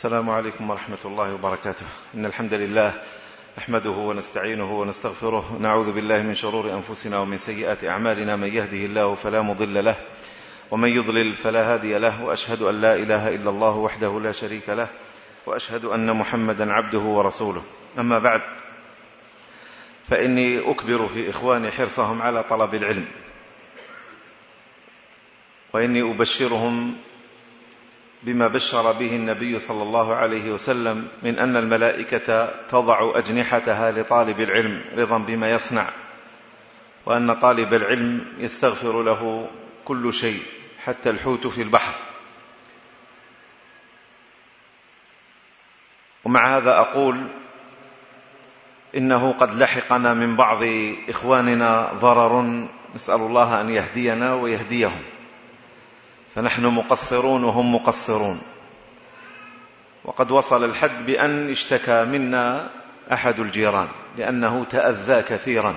السلام عليكم ورحمة الله وبركاته. إن الحمد لله نحمده ونستعينه ونستغفره نعوذ بالله من شرور أنفسنا ومن سيئات أعمالنا من يهده الله فلا مضل له ومن يضلل فلا هادي له وأشهد أن لا إله إلا الله وحده لا شريك له وأشهد أن محمدا عبده ورسوله. أما بعد فإني أكبر في إخواني حرصهم على طلب العلم. وإني أبشرهم بما بشر به النبي صلى الله عليه وسلم من أن الملائكة تضع أجنحتها لطالب العلم رضا بما يصنع وأن طالب العلم يستغفر له كل شيء حتى الحوت في البحر. ومع هذا أقول إنه قد لحقنا من بعض إخواننا ضرر نسأل الله أن يهدينا ويهديهم. فنحن مقصرون وهم مقصرون. وقد وصل الحد بأن اشتكى منا أحد الجيران لأنه تأذى كثيرا.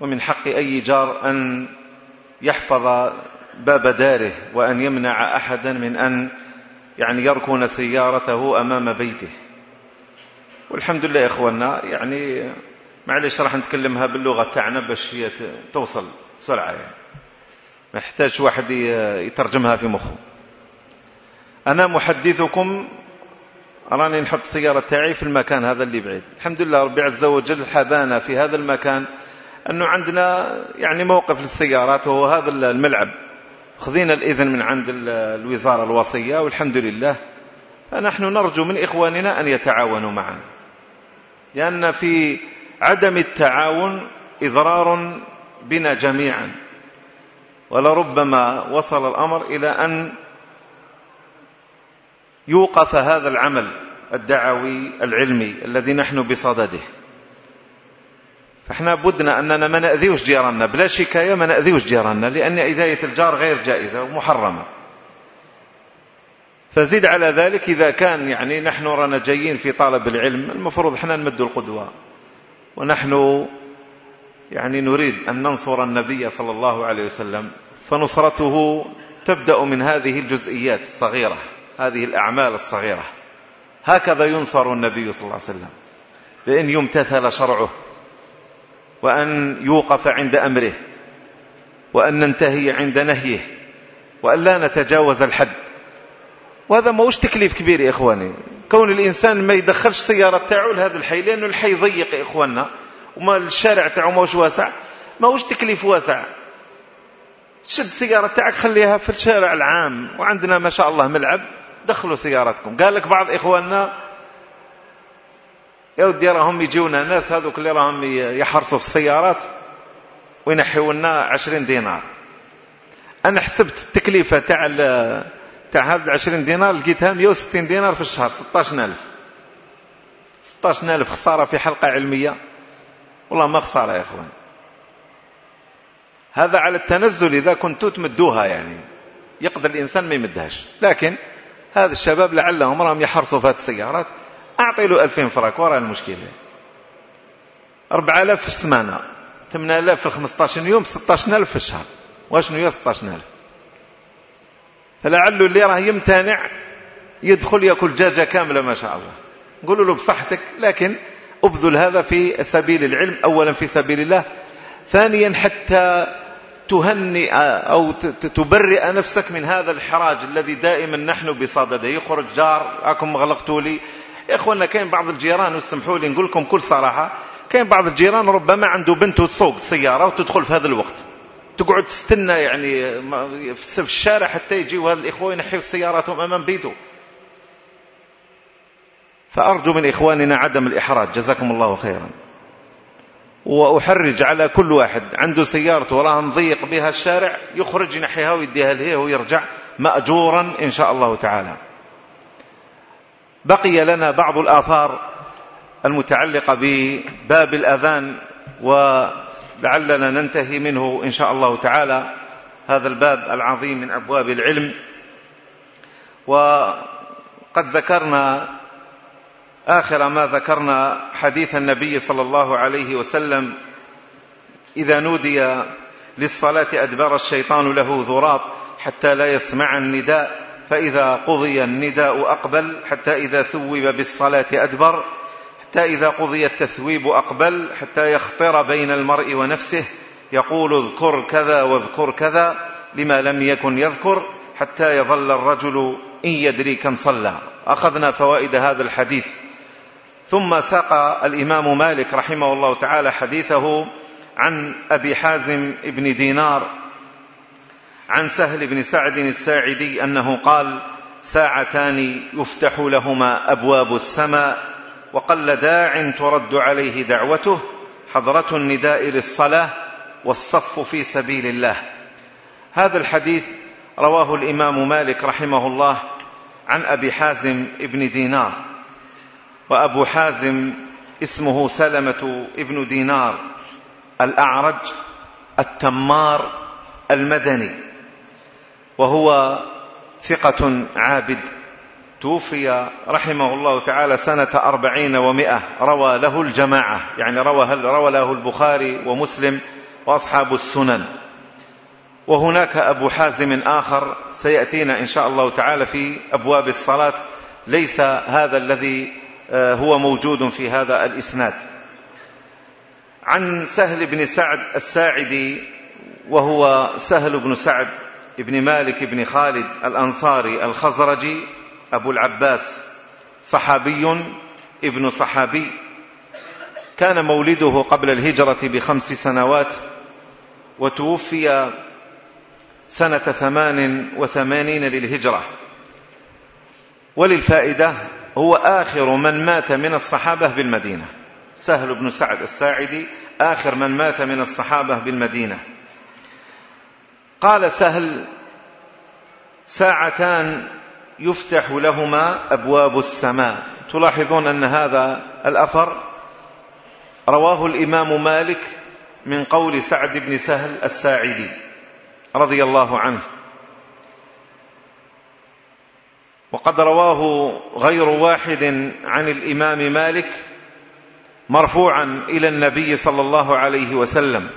ومن حق أي جار أن يحفظ باب داره وأن يمنع أحدا من أن يعني يركن سيارته أمام بيته. والحمد لله إخواننا يعني معلش راح نتكلمها باللغة تاعنا باش هي توصل بسرعة يعني. ما واحد يترجمها في مخه. أنا محدثكم راني نحط السيارة تاعي في المكان هذا اللي بعيد. الحمد لله ربي عز وجل حبانا في هذا المكان أنه عندنا يعني موقف للسيارات وهو هذا الملعب. خذينا الإذن من عند الوزارة الوصية والحمد لله. نحن نرجو من إخواننا أن يتعاونوا معنا. لأن في عدم التعاون إضرار بنا جميعا. ولربما وصل الأمر إلى أن يوقف هذا العمل الدعوي العلمي الذي نحن بصدده. فإحنا بدنا أننا ما نأذيوش جيراننا بلا شكاية ما نأذيوش جيراننا لأن إذاية الجار غير جائزة ومحرمة. فزيد على ذلك إذا كان يعني نحن رانا جايين في طالب العلم المفروض إحنا نمد القدوة. ونحن يعني نريد أن ننصر النبي صلى الله عليه وسلم فنصرته تبدأ من هذه الجزئيات الصغيرة هذه الأعمال الصغيرة. هكذا ينصر النبي صلى الله عليه وسلم بأن يمتثل شرعه وأن يوقف عند أمره وأن ننتهي عند نهيه وأن لا نتجاوز الحد. وهذا ماهوش تكليف كبير يا إخواني. كون الإنسان ما يدخلش سيارة تعول لهذا الحي لأنه الحي ضيق يا إخواننا. وما الشارع تاعو ماهوش واسع ماهوش تكليف واسع. شد السيارة تاعك خليها في الشارع العام. وعندنا ما شاء الله ملعب دخلوا سياراتكم قال لك بعض إخواننا يا ودي راهم يجيونا ناس هذوك اللي راهم يحرصوا في السيارات وينحيوا لنا 20 دينار. أنا حسبت التكلفه تاع تاع هذا 20 دينار لقيتها 160 دينار في الشهر 16000 16000 خسارة في حلقة علمية. والله ما خسارة يا إخوان. هذا على التنزل إذا كنتوا تمدوها يعني. يقدر الإنسان ما يمدهاش. لكن هذا الشباب لعلهم راهم يحرصوا في هذه السيارات. أعطي له 2000 فرنك وراه المشكلة. 4000 في السمانة. 8000 في 15 يوم 16000 في الشهر. واشنو هي 16000 فلعله اللي راه يمتنع يدخل ياكل دجاجة كاملة ما شاء الله. نقول له بصحتك لكن ابذل هذا في سبيل العلم أولا في سبيل الله ثانيا حتى تهنئ أو تبرئ نفسك من هذا الحراج الذي دائما نحن بصدده. يخرج جار أكم غلقتوا لي؟ إخوانا كان بعض الجيران وسمحوا لي نقول لكم كل صراحة كان بعض الجيران ربما عنده بنته تسوق السيارة وتدخل في هذا الوقت. تقعد تستنى يعني في الشارع حتى يجيوا هذا الإخوة ينحيوا سياراتهم أمام بيته. فأرجو من إخواننا عدم الإحراج. جزاكم الله خيرا. وأحرج على كل واحد. عنده سيارته وراها نضيق بها الشارع يخرج نحيها ويديها لهيه ويرجع مأجورا إن شاء الله تعالى. بقي لنا بعض الآثار المتعلقة بباب الأذان ولعلنا ننتهي منه إن شاء الله تعالى. هذا الباب العظيم من أبواب العلم. وقد ذكرنا آخر ما ذكرنا حديث النبي صلى الله عليه وسلم إذا نودي للصلاة أدبر الشيطان له ذراط حتى لا يسمع النداء فإذا قضي النداء أقبل حتى إذا ثوب بالصلاة أدبر حتى إذا قضي التثويب أقبل حتى يخطر بين المرء ونفسه يقول اذكر كذا واذكر كذا لما لم يكن يذكر حتى يظل الرجل إن يدري كم صلى. أخذنا فوائد هذا الحديث. ثم ساق الإمام مالك رحمه الله تعالى حديثه عن أبي حازم بن دينار عن سهل بن سعد الساعدي أنه قال ساعتان يفتح لهما أبواب السماء وقل داع ترد عليه دعوته حضرة النداء للصلاة والصف في سبيل الله. هذا الحديث رواه الإمام مالك رحمه الله عن أبي حازم بن دينار. وأبو حازم اسمه سلمة ابن دينار الأعرج التمار المدني وهو ثقة عابد. توفي رحمه الله تعالى سنة أربعين ومئة روى له الجماعة يعني روى, روى له البخاري ومسلم وأصحاب السنن. وهناك أبو حازم آخر سيأتينا إن شاء الله تعالى في أبواب الصلاة. ليس هذا الذي آه، هو موجود في هذا الإسناد. عن سهل بن سعد الساعدي وهو سهل بن سعد بن مالك بن خالد الأنصاري الخزرجي أبو العباس صحابي ابن صحابي. كان مولده قبل الهجرة بخمس سنوات وتوفي سنة ثمان وثمانين للهجرة. وللفائدة هو آخر من مات من الصحابة بالمدينة. سهل بن سعد الساعدي آخر من مات من الصحابة بالمدينة. قال سهل ساعتان يفتح لهما أبواب السماء. تلاحظون أن هذا الأثر؟ رواه الإمام مالك من قول سعد بن سهل الساعدي رضي الله عنه. وقد رواه غير واحد عن الإمام مالك مرفوعا إلى النبي صلى الله عليه وسلم.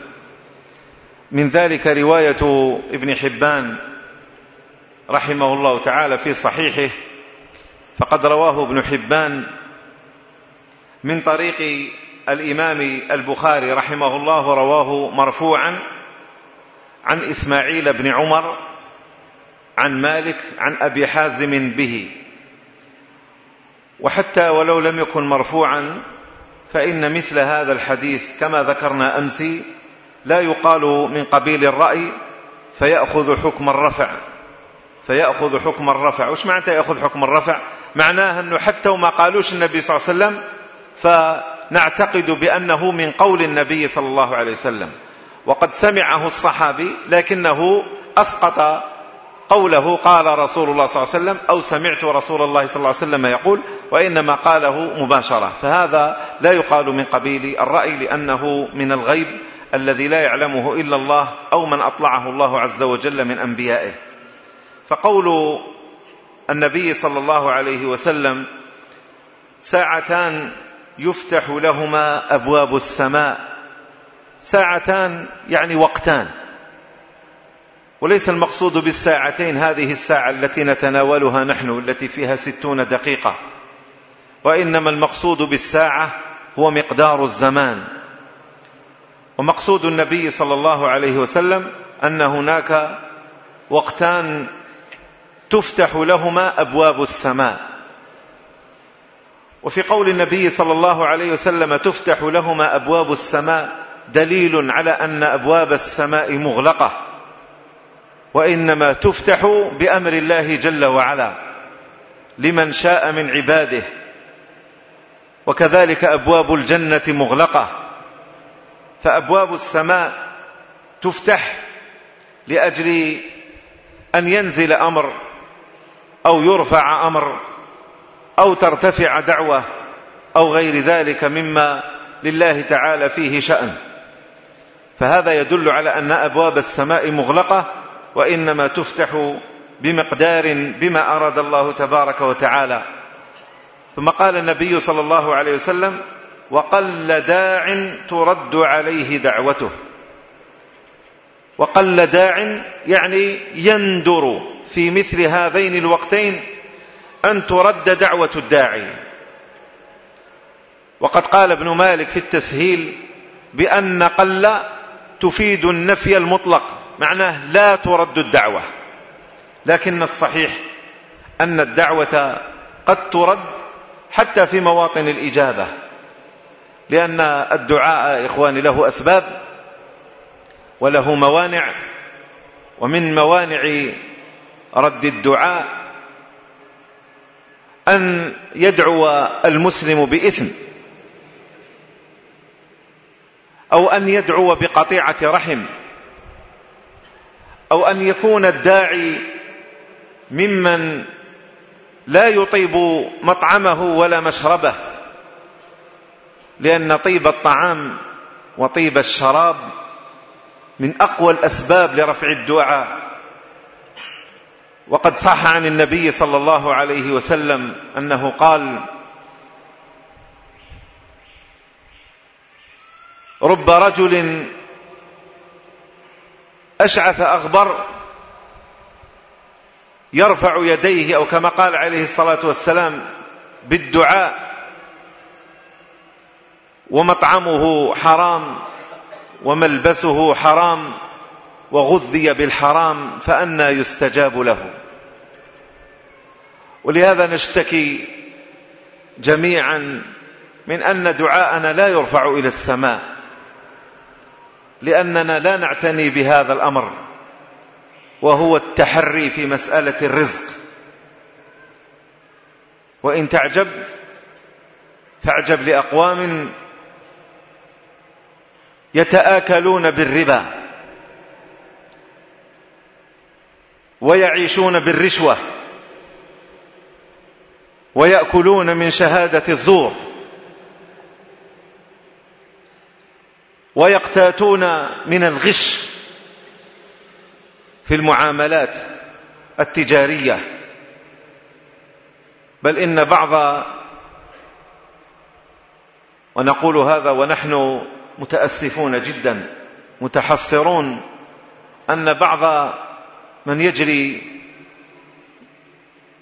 من ذلك رواية ابن حبان رحمه الله تعالى في صحيحه. فقد رواه ابن حبان من طريق الإمام البخاري رحمه الله رواه مرفوعا عن إسماعيل بن عمر عن مالك عن أبي حازم به. وحتى ولو لم يكن مرفوعا فإن مثل هذا الحديث كما ذكرنا أمس لا يقال من قبيل الرأي فيأخذ حكم الرفع. فيأخذ حكم الرفع. وش معنى يأخذ حكم الرفع؟ معناه أنه حتى وما قالوش النبي صلى الله عليه وسلم فنعتقد بأنه من قول النبي صلى الله عليه وسلم. وقد سمعه الصحابي لكنه أسقط قوله قال رسول الله صلى الله عليه وسلم أو سمعت رسول الله صلى الله عليه وسلم يقول وإنما قاله مباشرة. فهذا لا يقال من قبيل الرأي لأنه من الغيب الذي لا يعلمه إلا الله أو من أطلعه الله عز وجل من أنبيائه. فقول النبي صلى الله عليه وسلم ساعتان يفتح لهما أبواب السماء. ساعتان يعني وقتان. وليس المقصود بالساعتين هذه الساعة التي نتناولها نحن التي فيها ستون دقيقة. وإنما المقصود بالساعة هو مقدار الزمان. ومقصود النبي صلى الله عليه وسلم أن هناك وقتان تفتح لهما أبواب السماء. وفي قول النبي صلى الله عليه وسلم تفتح لهما أبواب السماء دليل على أن أبواب السماء مغلقة. وإنما تفتح بأمر الله جل وعلا لمن شاء من عباده. وكذلك أبواب الجنة مغلقة. فأبواب السماء تفتح لأجل أن ينزل أمر أو يرفع أمر أو ترتفع دعوة أو غير ذلك مما لله تعالى فيه شأن. فهذا يدل على أن أبواب السماء مغلقة وإنما تفتح بمقدار بما أراد الله تبارك وتعالى. ثم قال النبي صلى الله عليه وسلم وقل داع ترد عليه دعوته. وقل داع يعني يندر في مثل هذين الوقتين أن ترد دعوة الداعي. وقد قال ابن مالك في التسهيل بأن قل تفيد النفي المطلق. معناه لا ترد الدعوة. لكن الصحيح أن الدعوة قد ترد حتى في مواطن الإجابة. لأن الدعاء إخواني له أسباب وله موانع ومن موانع رد الدعاء أن يدعو المسلم بإثم أو أن يدعو بقطيعة رحم. أو أن يكون الداعي ممن لا يطيب مطعمه ولا مشربه لأن طيب الطعام وطيب الشراب من أقوى الأسباب لرفع الدعاء. وقد صح عن النبي صلى الله عليه وسلم أنه قال رب رجل أشعث أغبر يرفع يديه أو كما قال عليه الصلاة والسلام بالدعاء ومطعمه حرام وملبسه حرام وغذي بالحرام فأنا يستجاب له. ولهذا نشتكي جميعا من أن دعاءنا لا يرفع إلى السماء. لأننا لا نعتني بهذا الأمر وهو التحري في مسألة الرزق. وإن تعجب فاعجب لأقوام يتآكلون بالربا ويعيشون بالرشوة ويأكلون من شهادة الزور. ويقتاتون من الغش في المعاملات التجارية. بل إن بعض ونقول هذا ونحن متأسفون جدا متحصرون أن بعض من يجري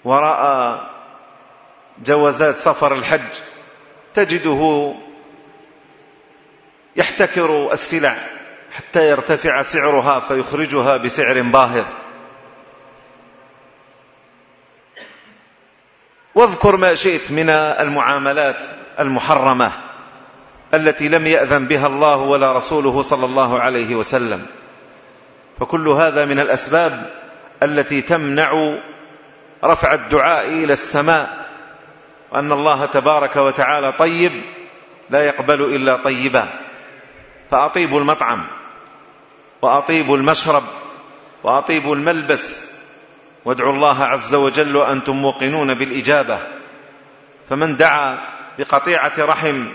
وراء جوازات سفر الحج تجده يحتكر السلع حتى يرتفع سعرها فيخرجها بسعر باهظ. واذكر ما شئت من المعاملات المحرمة التي لم يأذن بها الله ولا رسوله صلى الله عليه وسلم. فكل هذا من الأسباب التي تمنع رفع الدعاء إلى السماء. وأن الله تبارك وتعالى طيب لا يقبل إلا طيبا فأطيبوا المطعم وأطيبوا المشرب وأطيبوا الملبس. وادعوا الله عز وجل وأنتم موقنون بالإجابة. فمن دعا بقطيعة رحم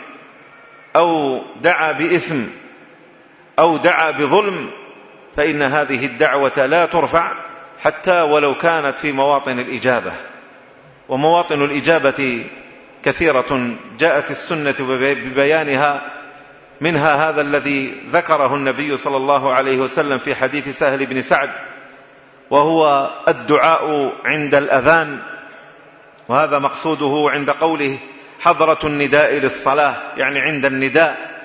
أو دعا بإثم أو دعا بظلم فإن هذه الدعوة لا ترفع حتى ولو كانت في مواطن الإجابة. ومواطن الإجابة كثيرة جاءت السنة ببيانها منها هذا الذي ذكره النبي صلى الله عليه وسلم في حديث سهل بن سعد وهو الدعاء عند الأذان وهذا مقصوده عند قوله حضرة النداء للصلاة يعني عند النداء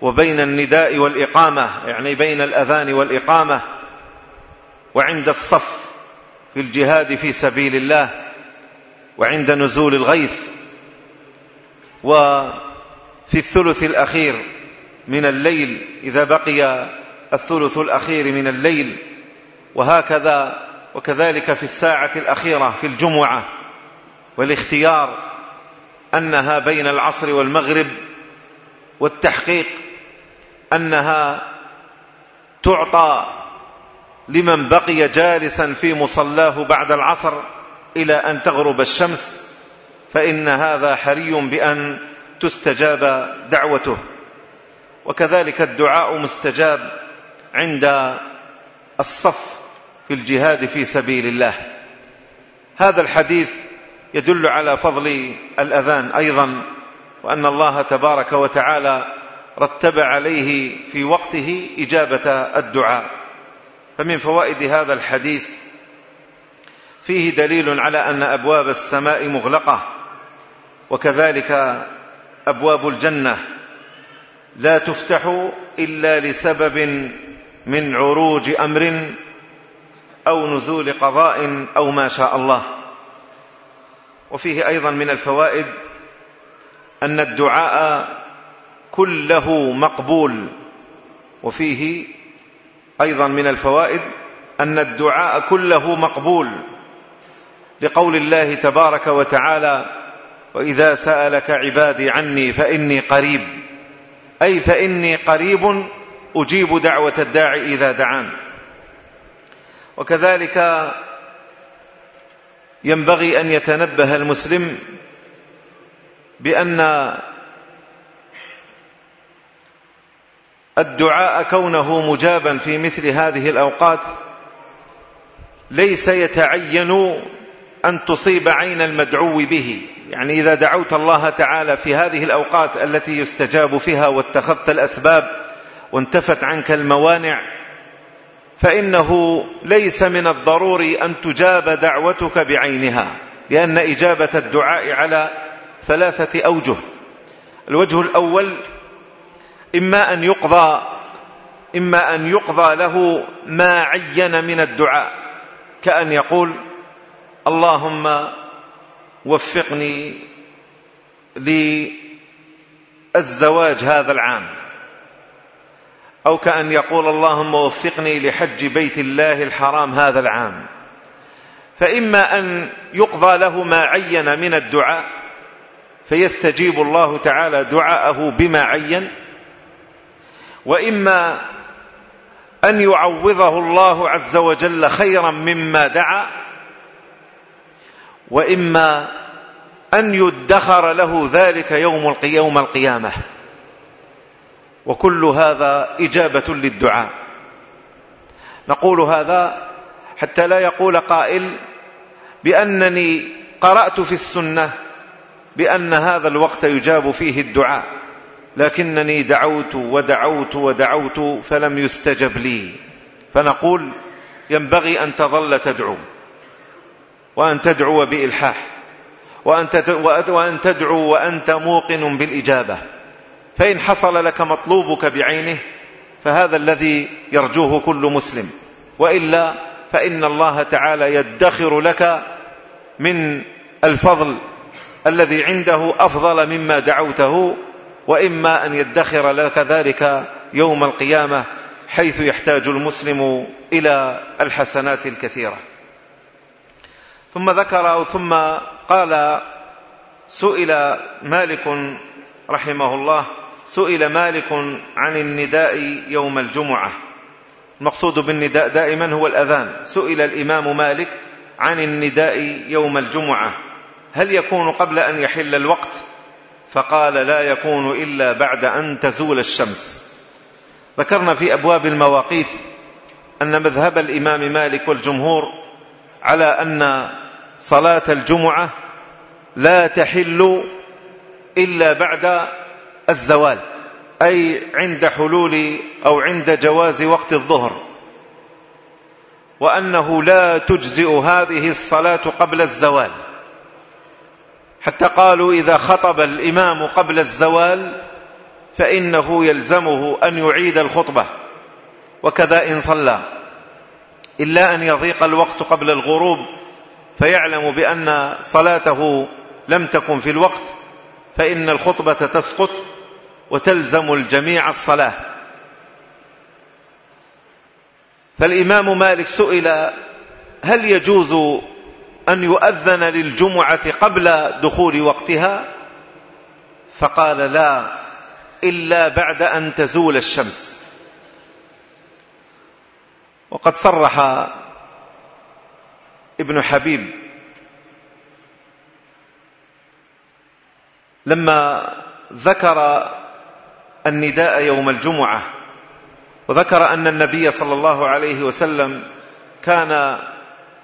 وبين النداء والإقامة يعني بين الأذان والإقامة وعند الصف في الجهاد في سبيل الله وعند نزول الغيث وعند في الثلث الأخير من الليل إذا بقي الثلث الأخير من الليل. وهكذا وكذلك في الساعة الأخيرة في الجمعة. والاختيار أنها بين العصر والمغرب. والتحقيق أنها تعطى لمن بقي جالسا في مصلاه بعد العصر إلى أن تغرب الشمس. فإن هذا حري بأن تستجاب دعوته. وكذلك الدعاء مستجاب عند الصف في الجهاد في سبيل الله. هذا الحديث يدل على فضل الأذان أيضا وأن الله تبارك وتعالى رتب عليه في وقته إجابة الدعاء. فمن فوائد هذا الحديث فيه دليل على أن أبواب السماء مغلقة وكذلك أبواب الجنة. لا تفتح إلا لسبب من عروج أمر أو نزول قضاء أو ما شاء الله. وفيه أيضا من الفوائد أن الدعاء كله مقبول. وفيه أيضا من الفوائد أن الدعاء كله مقبول. لقول الله تبارك وتعالى وإذا سألك عبادي عني فإني قريب. أي فإني قريب أجيب دعوة الداعي إذا دعان. وكذلك ينبغي أن يتنبه المسلم بأن الدعاء كونه مجابا في مثل هذه الأوقات. ليس يتعين أن تصيب عين المدعو به. يعني إذا دعوت الله تعالى في هذه الأوقات التي يستجاب فيها واتخذت الأسباب وانتفت عنك الموانع فإنه ليس من الضروري أن تجاب دعوتك بعينها لأن إجابة الدعاء على ثلاثة أوجه. الوجه الأول إما أن يقضى إما أن يقضى له ما عين من الدعاء كأن يقول اللهم وفقني للزواج هذا العام. أو كأن يقول اللهم وفقني لحج بيت الله الحرام هذا العام. فإما أن يقضى له ما عين من الدعاء فيستجيب الله تعالى دعاءه بما عين وإما أن يعوضه الله عز وجل خيرا مما دعا وإما أن يدخر له ذلك يوم يوم القيامة. وكل هذا إجابة للدعاء. نقول هذا حتى لا يقول قائل بأنني قرأت في السنة بأن هذا الوقت يجاب فيه الدعاء لكنني دعوت ودعوت ودعوت فلم يستجب لي. فنقول ينبغي أن تظل تدعو. وأن تدعو بإلحاح. وأن تدعو وأنت موقن بالإجابة. فإن حصل لك مطلوبك بعينه فهذا الذي يرجوه كل مسلم. وإلا فإن الله تعالى يدخر لك من الفضل الذي عنده أفضل مما دعوته وإما أن يدخر لك ذلك يوم القيامة حيث يحتاج المسلم إلى الحسنات الكثيرة. ثم ذكر ثم قال سئل مالك رحمه الله سئل مالك عن النداء يوم الجمعة. المقصود بالنداء دائما هو الأذان. سئل الإمام مالك عن النداء يوم الجمعة. هل يكون قبل أن يحل الوقت؟ فقال لا يكون إلا بعد أن تزول الشمس. ذكرنا في أبواب المواقيت أن مذهب الإمام مالك والجمهور على أن صلاة الجمعة لا تحل إلا بعد الزوال أي عند حلول أو عند جواز وقت الظهر. وأنه لا تجزئ هذه الصلاة قبل الزوال. حتى قالوا إذا خطب الإمام قبل الزوال فإنه يلزمه أن يعيد الخطبة وكذا إن صلى. إلا أن يضيق الوقت قبل الغروب فيعلم بأن صلاته لم تكن في الوقت فإن الخطبة تسقط وتلزم الجميع الصلاة. فالإمام مالك سئل هل يجوز أن يؤذن للجمعة قبل دخول وقتها؟ فقال لا إلا بعد أن تزول الشمس. وقد صرح ابن حبيب لما ذكر النداء يوم الجمعة وذكر أن النبي صلى الله عليه وسلم كان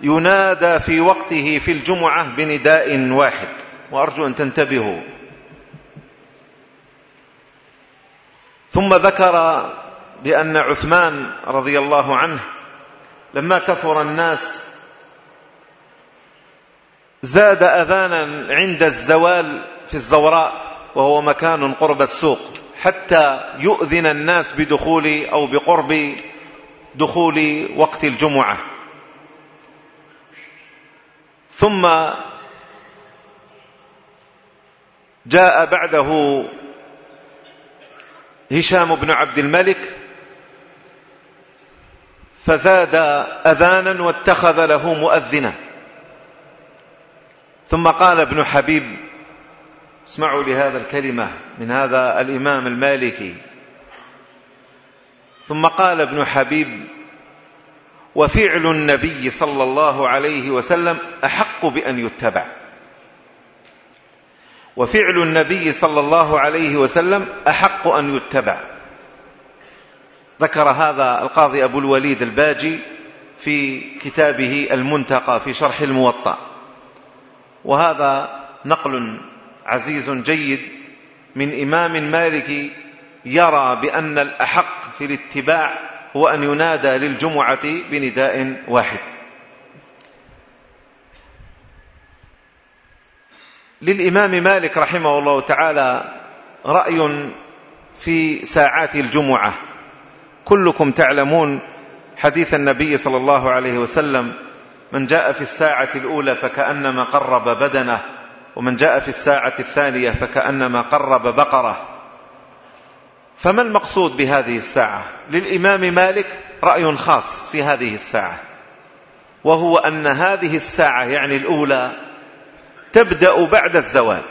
ينادى في وقته في الجمعة بنداء واحد. وأرجو أن تنتبهوا ثم ذكر بأن عثمان رضي الله عنه لما كفر الناس زاد أذانا عند الزوال في الزوراء وهو مكان قرب السوق حتى يؤذن الناس بدخول أو بقرب دخول وقت الجمعة. ثم جاء بعده هشام بن عبد الملك فزاد أذانا واتخذ له مؤذنا. ثم قال ابن حبيب اسمعوا لهذا الكلمة من هذا الإمام المالكي. ثم قال ابن حبيب وفعل النبي صلى الله عليه وسلم أحق بأن يتبع. وفعل النبي صلى الله عليه وسلم أحق أن يتبع. ذكر هذا القاضي أبو الوليد الباجي في كتابه المنتقى في شرح الموطأ. وهذا نقل عزيز جيد من إمام مالك يرى بأن الأحق في الاتباع هو أن ينادى للجمعة بنداء واحد. للإمام مالك رحمه الله تعالى رأي في ساعات الجمعة. كلكم تعلمون حديث النبي صلى الله عليه وسلم من جاء في الساعة الأولى فكأنما قرب بدنه ومن جاء في الساعة الثانية فكأنما قرب بقرة. فما المقصود بهذه الساعة؟ للإمام مالك رأي خاص في هذه الساعة وهو أن هذه الساعة يعني الأولى تبدأ بعد الزوال.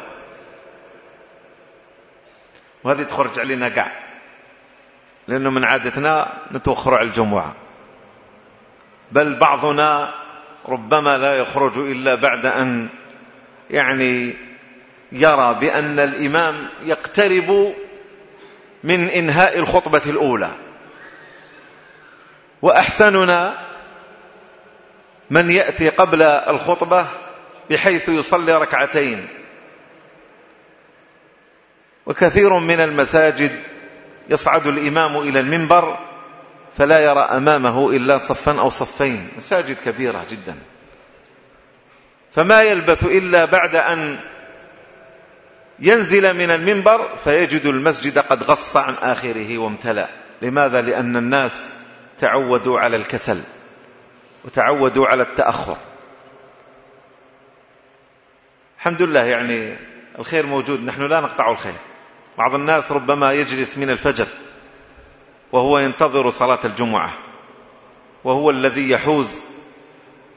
وهذه تخرج علينا قاع لأنه من عادتنا نتوخر على الجمعة. بل بعضنا ربما لا يخرج إلا بعد أن يعني يرى بأن الإمام يقترب من إنهاء الخطبة الأولى. وأحسننا من يأتي قبل الخطبة بحيث يصلي ركعتين. وكثير من المساجد يصعد الإمام إلى المنبر فلا يرى أمامه إلا صفا أو صفين. مساجد كبيرة جدا. فما يلبث إلا بعد أن ينزل من المنبر فيجد المسجد قد غص عن آخره وامتلأ. لماذا؟ لأن الناس تعودوا على الكسل وتعودوا على التأخر. الحمد لله يعني الخير موجود. نحن لا نقطع الخير. بعض الناس ربما يجلس من الفجر. وهو ينتظر صلاة الجمعة. وهو الذي يحوز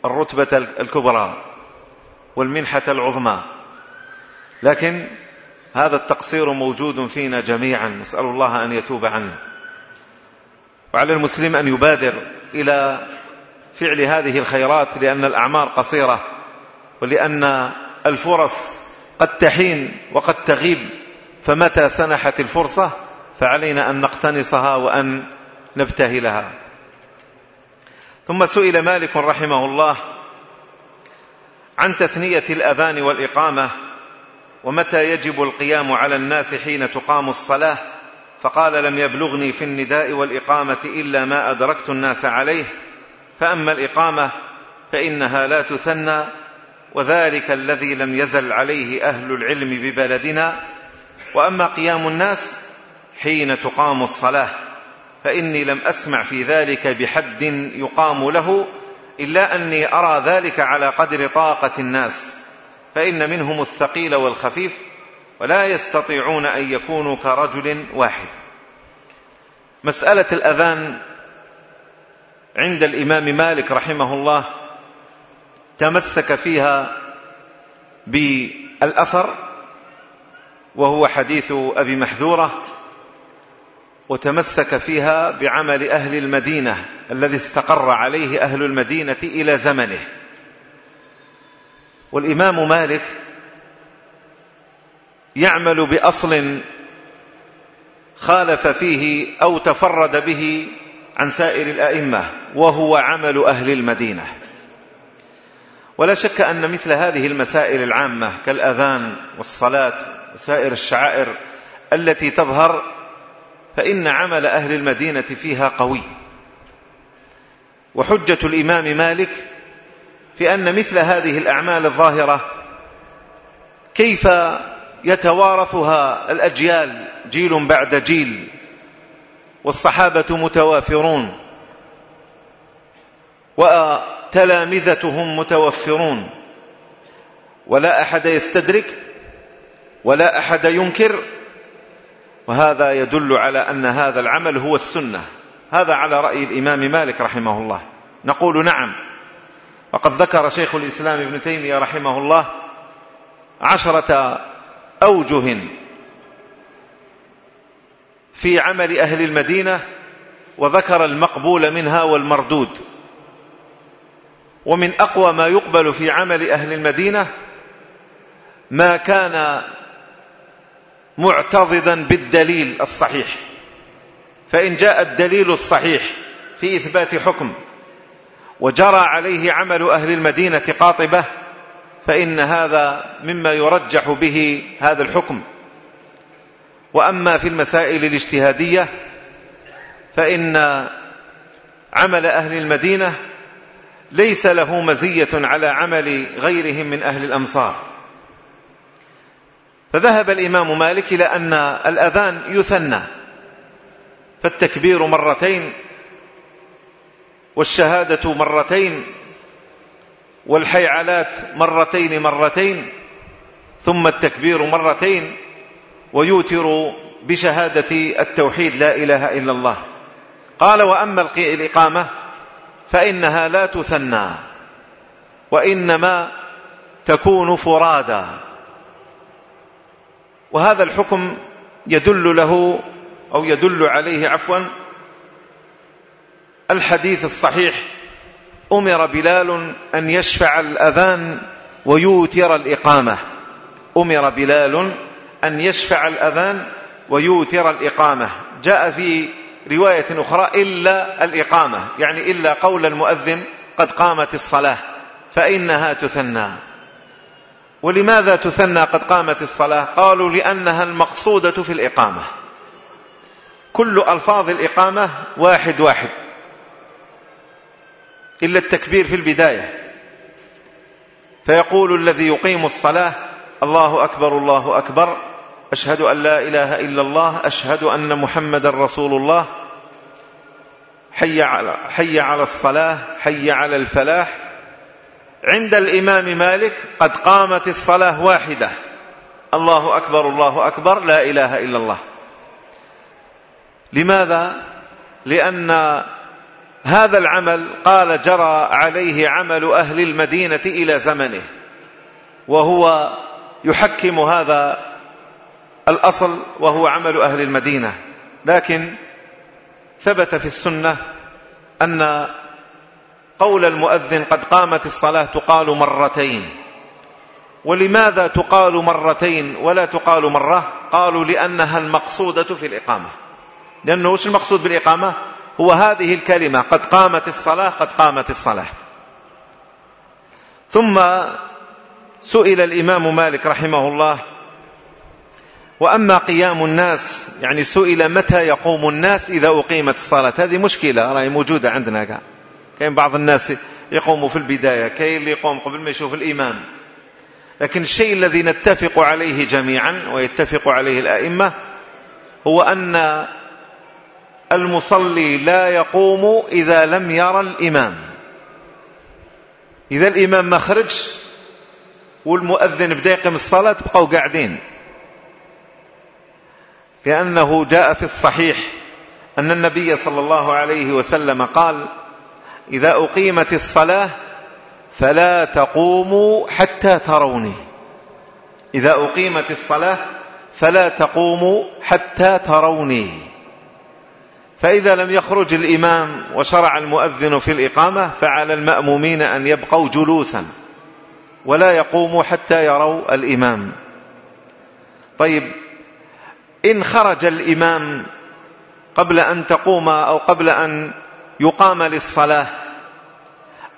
الرتبة الكبرى والمنحة العظمى. لكن هذا التقصير موجود فينا جميعا. نسأل الله أن يتوب عنه وعلى المسلم أن يبادر إلى فعل هذه الخيرات لأن الأعمار قصيرة ولأن الفرص قد تحين وقد تغيب. فمتى سنحت الفرصة؟ فعلينا أن نقتنصها وأن نبتهلها ثم سئل مالك رحمه الله عن تثنية الأذان والإقامة ومتى يجب القيام على الناس حين تقام الصلاة فقال لم يبلغني في النداء والإقامة إلا ما أدركت الناس عليه فأما الإقامة فإنها لا تثنى وذلك الذي لم يزل عليه أهل العلم ببلدنا وأما قيام الناس حين تقام الصلاة فإني لم أسمع في ذلك بحد يقام له إلا أني أرى ذلك على قدر طاقة الناس فإن منهم الثقيل والخفيف ولا يستطيعون أن يكونوا كرجل واحد. مسألة الأذان عند الإمام مالك رحمه الله تمسك فيها بالأثر وهو حديث أبي محذورة وتمسك فيها بعمل أهل المدينة الذي استقر عليه أهل المدينة إلى زمنه. والإمام مالك يعمل بأصل خالف فيه أو تفرد به عن سائر الأئمة وهو عمل أهل المدينة. ولا شك أن مثل هذه المسائل العامة كالأذان والصلاة وسائر الشعائر التي تظهر فإن عمل أهل المدينة فيها قوي. وحجة الإمام مالك في أن مثل هذه الأعمال الظاهرة كيف يتوارثها الأجيال جيل بعد جيل والصحابة متوافرون وتلامذتهم متوفرون ولا أحد يستدرك ولا أحد ينكر وهذا يدل على أن هذا العمل هو السنة. هذا على رأي الإمام مالك رحمه الله. نقول نعم. وقد ذكر شيخ الإسلام ابن تيمية رحمه الله عشرة أوجه في عمل أهل المدينة وذكر المقبول منها والمردود. ومن أقوى ما يقبل في عمل أهل المدينة ما كان معتضدا بالدليل الصحيح. فإن جاء الدليل الصحيح في إثبات حكم وجرى عليه عمل أهل المدينة قاطبة فإن هذا مما يرجح به هذا الحكم. وأما في المسائل الاجتهادية فإن عمل أهل المدينة ليس له مزية على عمل غيرهم من أهل الأمصار. فذهب الإمام مالك إلى أن الأذان يثنى فالتكبير مرتين والشهادة مرتين والحيعلات مرتين مرتين ثم التكبير مرتين ويوتر بشهادة التوحيد لا إله إلا الله. قال وأما الإقامة فإنها لا تثنى وإنما تكون فرادا وهذا الحكم يدل له أو يدل عليه عفوا. الحديث الصحيح أمر بلال أن يشفع الأذان ويوتر الإقامة. أمر بلال أن يشفع الأذان ويوتر الإقامة. جاء في رواية أخرى إلا الإقامة يعني إلا قول المؤذن قد قامت الصلاة فإنها تثنى. ولماذا تثنى قد قامت الصلاة؟ قالوا لأنها المقصودة في الإقامة. كل ألفاظ الإقامة واحد واحد. إلا التكبير في البداية. فيقول الذي يقيم الصلاة الله أكبر الله أكبر. أشهد أن لا إله إلا الله أشهد أن محمد رسول الله. حي على, حي على الصلاة حي على الفلاح. عند الإمام مالك قد قامت الصلاة واحدة. الله أكبر الله أكبر لا إله إلا الله. لماذا؟ لأن هذا العمل قال جرى عليه عمل أهل المدينة إلى زمنه. وهو يحكم هذا الأصل وهو عمل أهل المدينة. لكن ثبت في السنة أن قول المؤذن قد قامت الصلاة تقال مرتين. ولماذا تقال مرتين ولا تقال مرة؟ قالوا لأنها المقصودة في الإقامة. لأنه وش المقصود بالإقامة؟ هو هذه الكلمة قد قامت الصلاة قد قامت الصلاة. ثم سئل الإمام مالك رحمه الله وأما قيام الناس يعني سئل متى يقوم الناس إذا أقيمت الصلاة؟ هذه مشكلة رأي موجودة عندنا. كاين بعض الناس يقوم في البداية كاين اللي يقوم قبل ما يشوف الإمام. لكن الشيء الذي نتفق عليه جميعا ويتفق عليه الأئمة هو أن المصلي لا يقوم إذا لم يرى الإمام. إذا الإمام ما خرجش والمؤذن بدا يقيم الصلاة بقوا قاعدين. لأنه جاء في الصحيح أن النبي صلى الله عليه وسلم قال إذا أقيمت الصلاة فلا تقوموا حتى تروني. إذا أقيمت الصلاة فلا تقوموا حتى تروني. فإذا لم يخرج الإمام وشرع المؤذن في الإقامة فعلى المأمومين أن يبقوا جلوسا ولا يقوموا حتى يروا الإمام. طيب إن خرج الإمام قبل أن تقوم أو قبل أن يقام للصلاة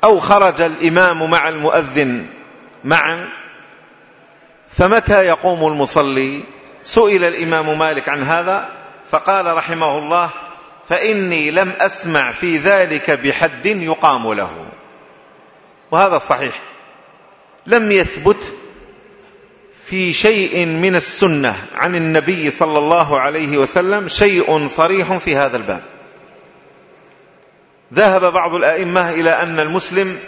أو خرج الإمام مع المؤذن معا فمتى يقوم المصلي؟ سئل الإمام مالك عن هذا فقال رحمه الله فإني لم أسمع في ذلك بحد يقام له. وهذا صحيح. لم يثبت في شيء من السنة عن النبي صلى الله عليه وسلم شيء صريح في هذا الباب. ذهب بعض الأئمة إلى أن المسلم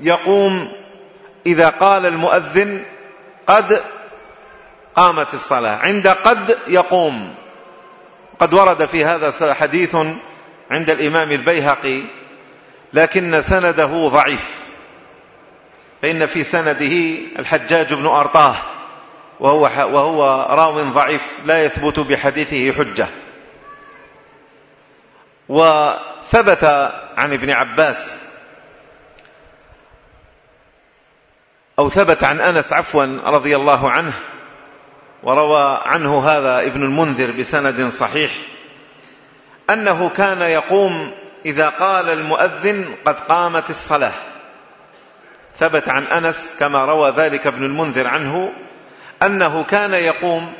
يقوم إذا قال المؤذن قد قامت الصلاة عند قد يقوم. قد ورد في هذا حديث عند الإمام البيهقي لكن سنده ضعيف. فإن في سنده الحجاج بن أرطاه وهو, وهو راو ضعيف لا يثبت بحديثه حجة. وقال ثبت عن ابن عباس. أو ثبت عن أنس عفوا رضي الله عنه وروى عنه هذا ابن المنذر بسند صحيح أنه كان يقوم إذا قال المؤذن قد قامت الصلاة. ثبت عن أنس كما روى ذلك ابن المنذر عنه أنه كان يقوم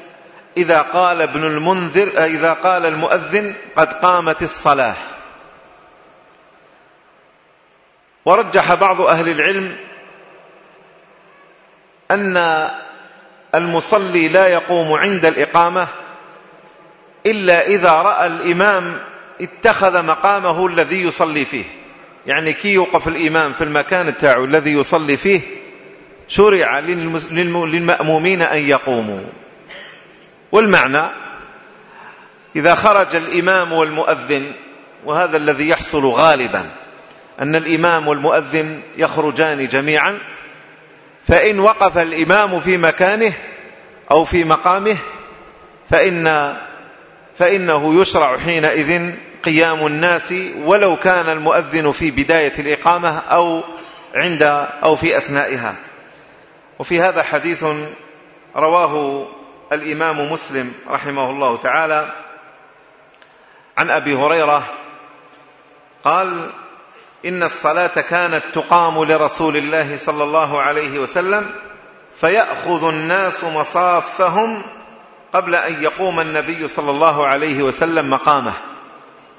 إذا قال ابن المنذر إذا قال المؤذن قد قامت الصلاة. ورجح بعض أهل العلم أن المصلي لا يقوم عند الإقامة إلا إذا رأى الإمام اتخذ مقامه الذي يصلي فيه. يعني كي يوقف الإمام في المكان تاعه الذي يصلي فيه شرع للمأمومين أن يقوموا. والمعنى إذا خرج الإمام والمؤذن وهذا الذي يحصل غالبا. أن الإمام والمؤذن يخرجان جميعا فإن وقف الإمام في مكانه أو في مقامه فإن فإنه يشرع حينئذ قيام الناس ولو كان المؤذن في بداية الإقامة أو عند أو في أثنائها. وفي هذا حديث رواه الإمام مسلم رحمه الله تعالى عن أبي هريرة قال إن الصلاة كانت تقام لرسول الله صلى الله عليه وسلم فيأخذ الناس مصافهم قبل أن يقوم النبي صلى الله عليه وسلم مقامه.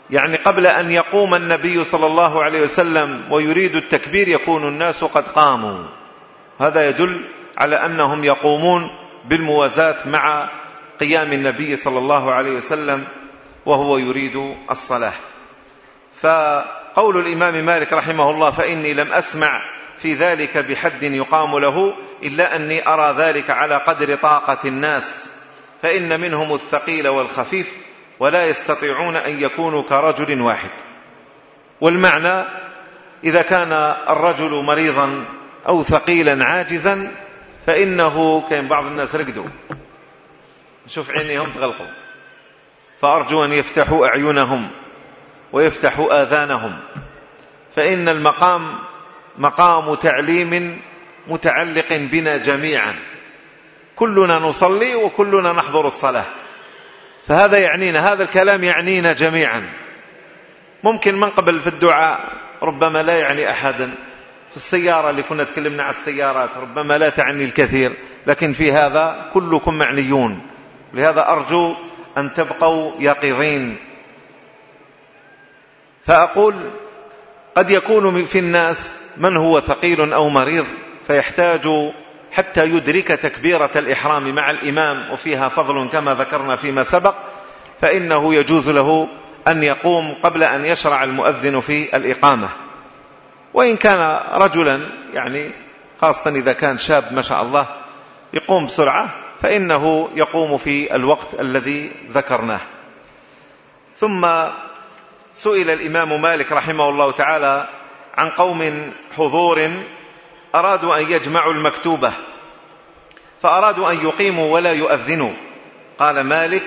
يعني قبل أن يقوم النبي صلى الله عليه وسلم ويريد التكبير يكون الناس قد قاموا. هذا يدل على أنهم يقومون بالموازاة مع قيام النبي صلى الله عليه وسلم وهو يريد الصلاة. فالنبي قول الإمام مالك رحمه الله فإني لم أسمع في ذلك بحد يقام له إلا أني أرى ذلك على قدر طاقة الناس. فإن منهم الثقيل والخفيف ولا يستطيعون أن يكونوا كرجل واحد. والمعنى إذا كان الرجل مريضا أو ثقيلا عاجزا فإنه كان بعض الناس رقدوا. نشوف عينيهم تغلقوا. فأرجو أن يفتحوا أعينهم. ويفتح آذانهم. فإن المقام مقام تعليم متعلق بنا جميعا. كلنا نصلي وكلنا نحضر الصلاة. فهذا يعنينا هذا الكلام يعنينا جميعا. ممكن من قبل في الدعاء ربما لا يعني أحدا. في السيارة اللي كنا تكلمنا عن السيارات ربما لا تعني الكثير. لكن في هذا كلكم معنيون. لهذا أرجو أن تبقوا يقظين. فأقول قد يكون في الناس من هو ثقيل أو مريض فيحتاج حتى يدرك تكبيرة الإحرام مع الإمام وفيها فضل كما ذكرنا فيما سبق فإنه يجوز له أن يقوم قبل أن يشرع المؤذن في الإقامة. وإن كان رجلا يعني خاصة إذا كان شاب ما شاء الله يقوم بسرعة فإنه يقوم في الوقت الذي ذكرناه. ثم سئل الإمام مالك رحمه الله تعالى عن قوم حضور أرادوا أن يجمعوا المكتوبة فأرادوا أن يقيموا ولا يؤذنوا قال مالك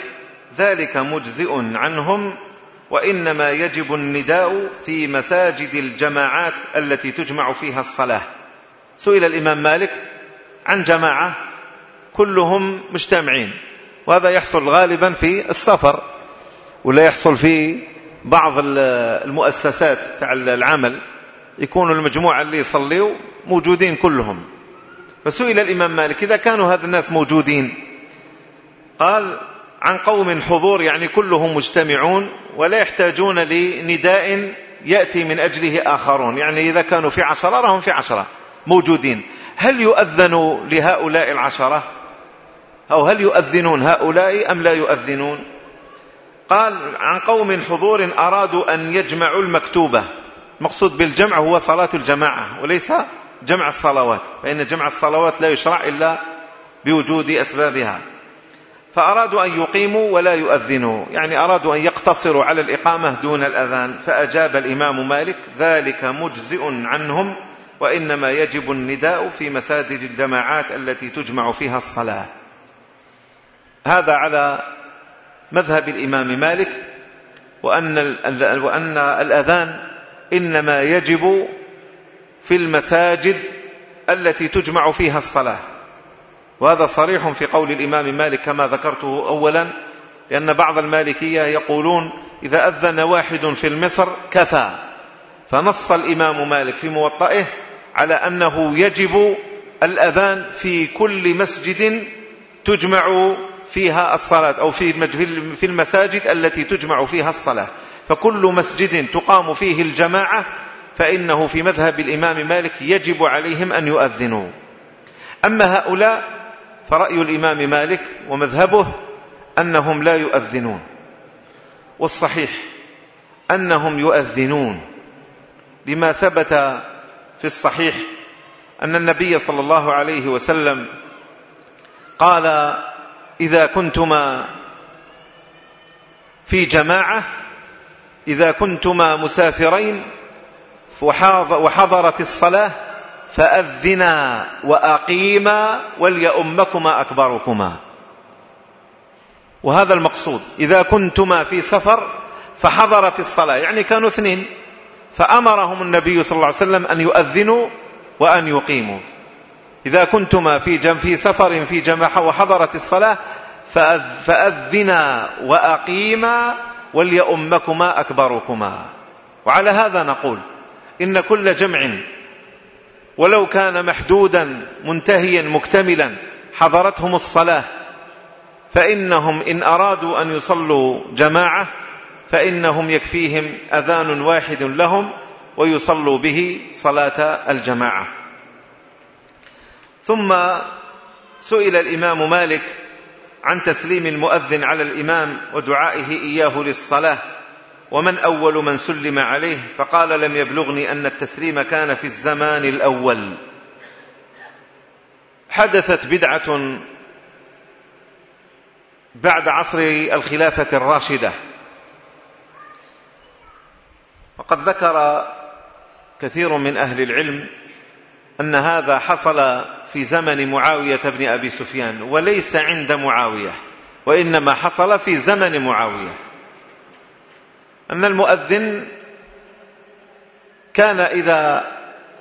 ذلك مجزئ عنهم وإنما يجب النداء في مساجد الجماعات التي تجمع فيها الصلاة سئل الإمام مالك عن جماعة كلهم مجتمعين وهذا يحصل غالبا في السفر ولا يحصل في بعض المؤسسات تاع العمل يكونوا المجموعة اللي يصليوا موجودين كلهم. فسئل الإمام مالك إذا كانوا هذا الناس موجودين؟ قال عن قوم حضور يعني كلهم مجتمعون ولا يحتاجون لنداء يأتي من أجله آخرون. يعني إذا كانوا في عشرة رهم في عشرة موجودين. هل يؤذن لهؤلاء العشرة؟ أو هل يؤذنون هؤلاء أم لا يؤذنون؟ قال عن قوم حضور أرادوا أن يجمعوا المكتوبة. مقصود بالجمع هو صلاة الجماعة وليس جمع الصلوات فإن جمع الصلوات لا يشرع إلا بوجود أسبابها. فأرادوا أن يقيموا ولا يؤذنوا يعني أرادوا أن يقتصروا على الإقامة دون الأذان فأجاب الإمام مالك ذلك مجزئ عنهم وإنما يجب النداء في مساجد الجماعات التي تجمع فيها الصلاة. هذا على مذهب الإمام مالك وأن, وأن الأذان إنما يجب في المساجد التي تجمع فيها الصلاة. وهذا صريح في قول الإمام مالك كما ذكرته أولا لأن بعض المالكية يقولون إذا أذن واحد في المصر كفى. فنص الإمام مالك في موطئه على أنه يجب الأذان في كل مسجد تجمع فيها الصلاة أو في في المساجد التي تجمع فيها الصلاة. فكل مسجد تقام فيه الجماعة فإنه في مذهب الإمام مالك يجب عليهم أن يؤذنوا. أما هؤلاء فرأي الإمام مالك ومذهبه أنهم لا يؤذنون. والصحيح أنهم يؤذنون. لما ثبت في الصحيح أن النبي صلى الله عليه وسلم قال إذا كنتما في جماعة إذا كنتما مسافرين وحضرت الصلاة فأذنا وأقيما وليأمكما أكبركما. وهذا المقصود. إذا كنتما في سفر فحضرت الصلاة. يعني كانوا اثنين. فأمرهم النبي صلى الله عليه وسلم أن يؤذنوا وأن يقيموا. إذا كنتما في جم في سفر في جمع وحضرت الصلاة فأذنا وأقيما وليؤمكما أكبركما. وعلى هذا نقول إن كل جمع ولو كان محدودا منتهيا مكتملا حضرتهم الصلاة فإنهم إن أرادوا أن يصلوا جماعة فإنهم يكفيهم أذان واحد لهم ويصلوا به صلاة الجماعة. ثم سئل الإمام مالك عن تسليم المؤذن على الإمام ودعائه إياه للصلاة ومن أول من سلم عليه فقال لم يبلغني أن التسليم كان في الزمان الأول. حدثت بدعة بعد عصر الخلافة الراشدة. وقد ذكر كثير من أهل العلم أن هذا حصل في زمن معاوية بن أبي سفيان وليس عند معاوية وإنما حصل في زمن معاوية. أن المؤذن كان إذا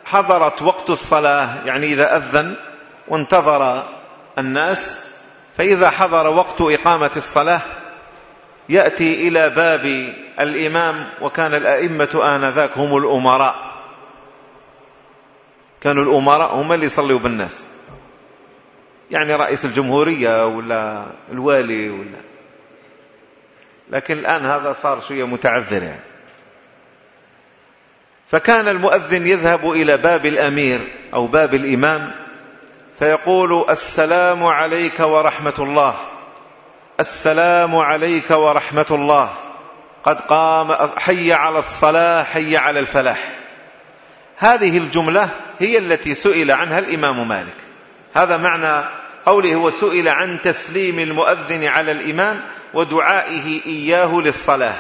حضرت وقت الصلاة يعني إذا أذن وانتظر الناس فإذا حضر وقت إقامة الصلاة يأتي إلى باب الإمام وكان الأئمة آنذاك هم الأمراء. كانوا الأمراء هم اللي يصليوا بالناس. يعني رئيس الجمهورية ولا الوالي ولا. لكن الآن هذا صار شوية متعذر يعني. فكان المؤذن يذهب إلى باب الأمير أو باب الإمام فيقول السلام عليك ورحمة الله. السلام عليك ورحمة الله. قد قام حي على الصلاة حي على الفلاح. هذه الجملة هي التي سئل عنها الإمام مالك. هذا معنى قوله وسئل عن تسليم المؤذن على الإمام ودعائه إياه للصلاة.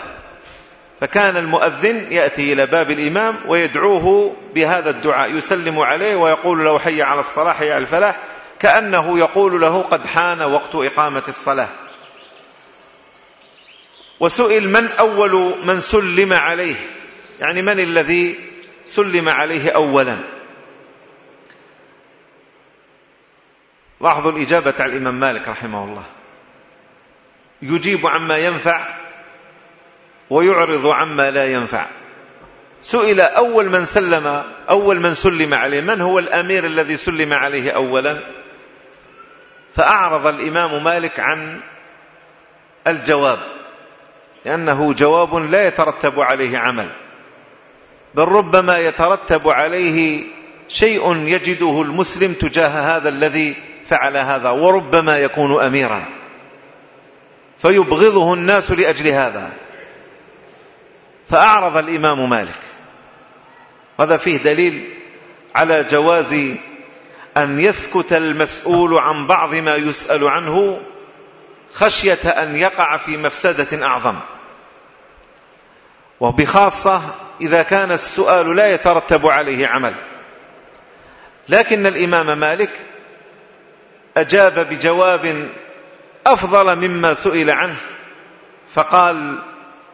فكان المؤذن يأتي إلى باب الإمام ويدعوه بهذا الدعاء يسلم عليه ويقول له حي على الصلاة حي على الفلاح كأنه يقول له قد حان وقت إقامة الصلاة. وسئل من أول من سلم عليه؟ يعني من الذي سلم عليه أولا. لاحظوا الإجابة على الإمام مالك رحمه الله. يجيب عما ينفع ويعرض عما لا ينفع. سئل أول من سلم أول من سلم عليه. من هو الأمير الذي سلم عليه أولا؟ فأعرض الإمام مالك عن الجواب. لأنه جواب لا يترتب عليه عمل. بل ربما يترتب عليه شيء يجده المسلم تجاه هذا الذي فعل هذا وربما يكون اميرا. فيبغضه الناس لأجل هذا. فأعرض الإمام مالك. هذا فيه دليل على جواز أن يسكت المسؤول عن بعض ما يسأل عنه خشية أن يقع في مفسدة أعظم. وبخاصة إذا كان السؤال لا يترتب عليه عمل. لكن الإمام مالك أجاب بجواب أفضل مما سئل عنه فقال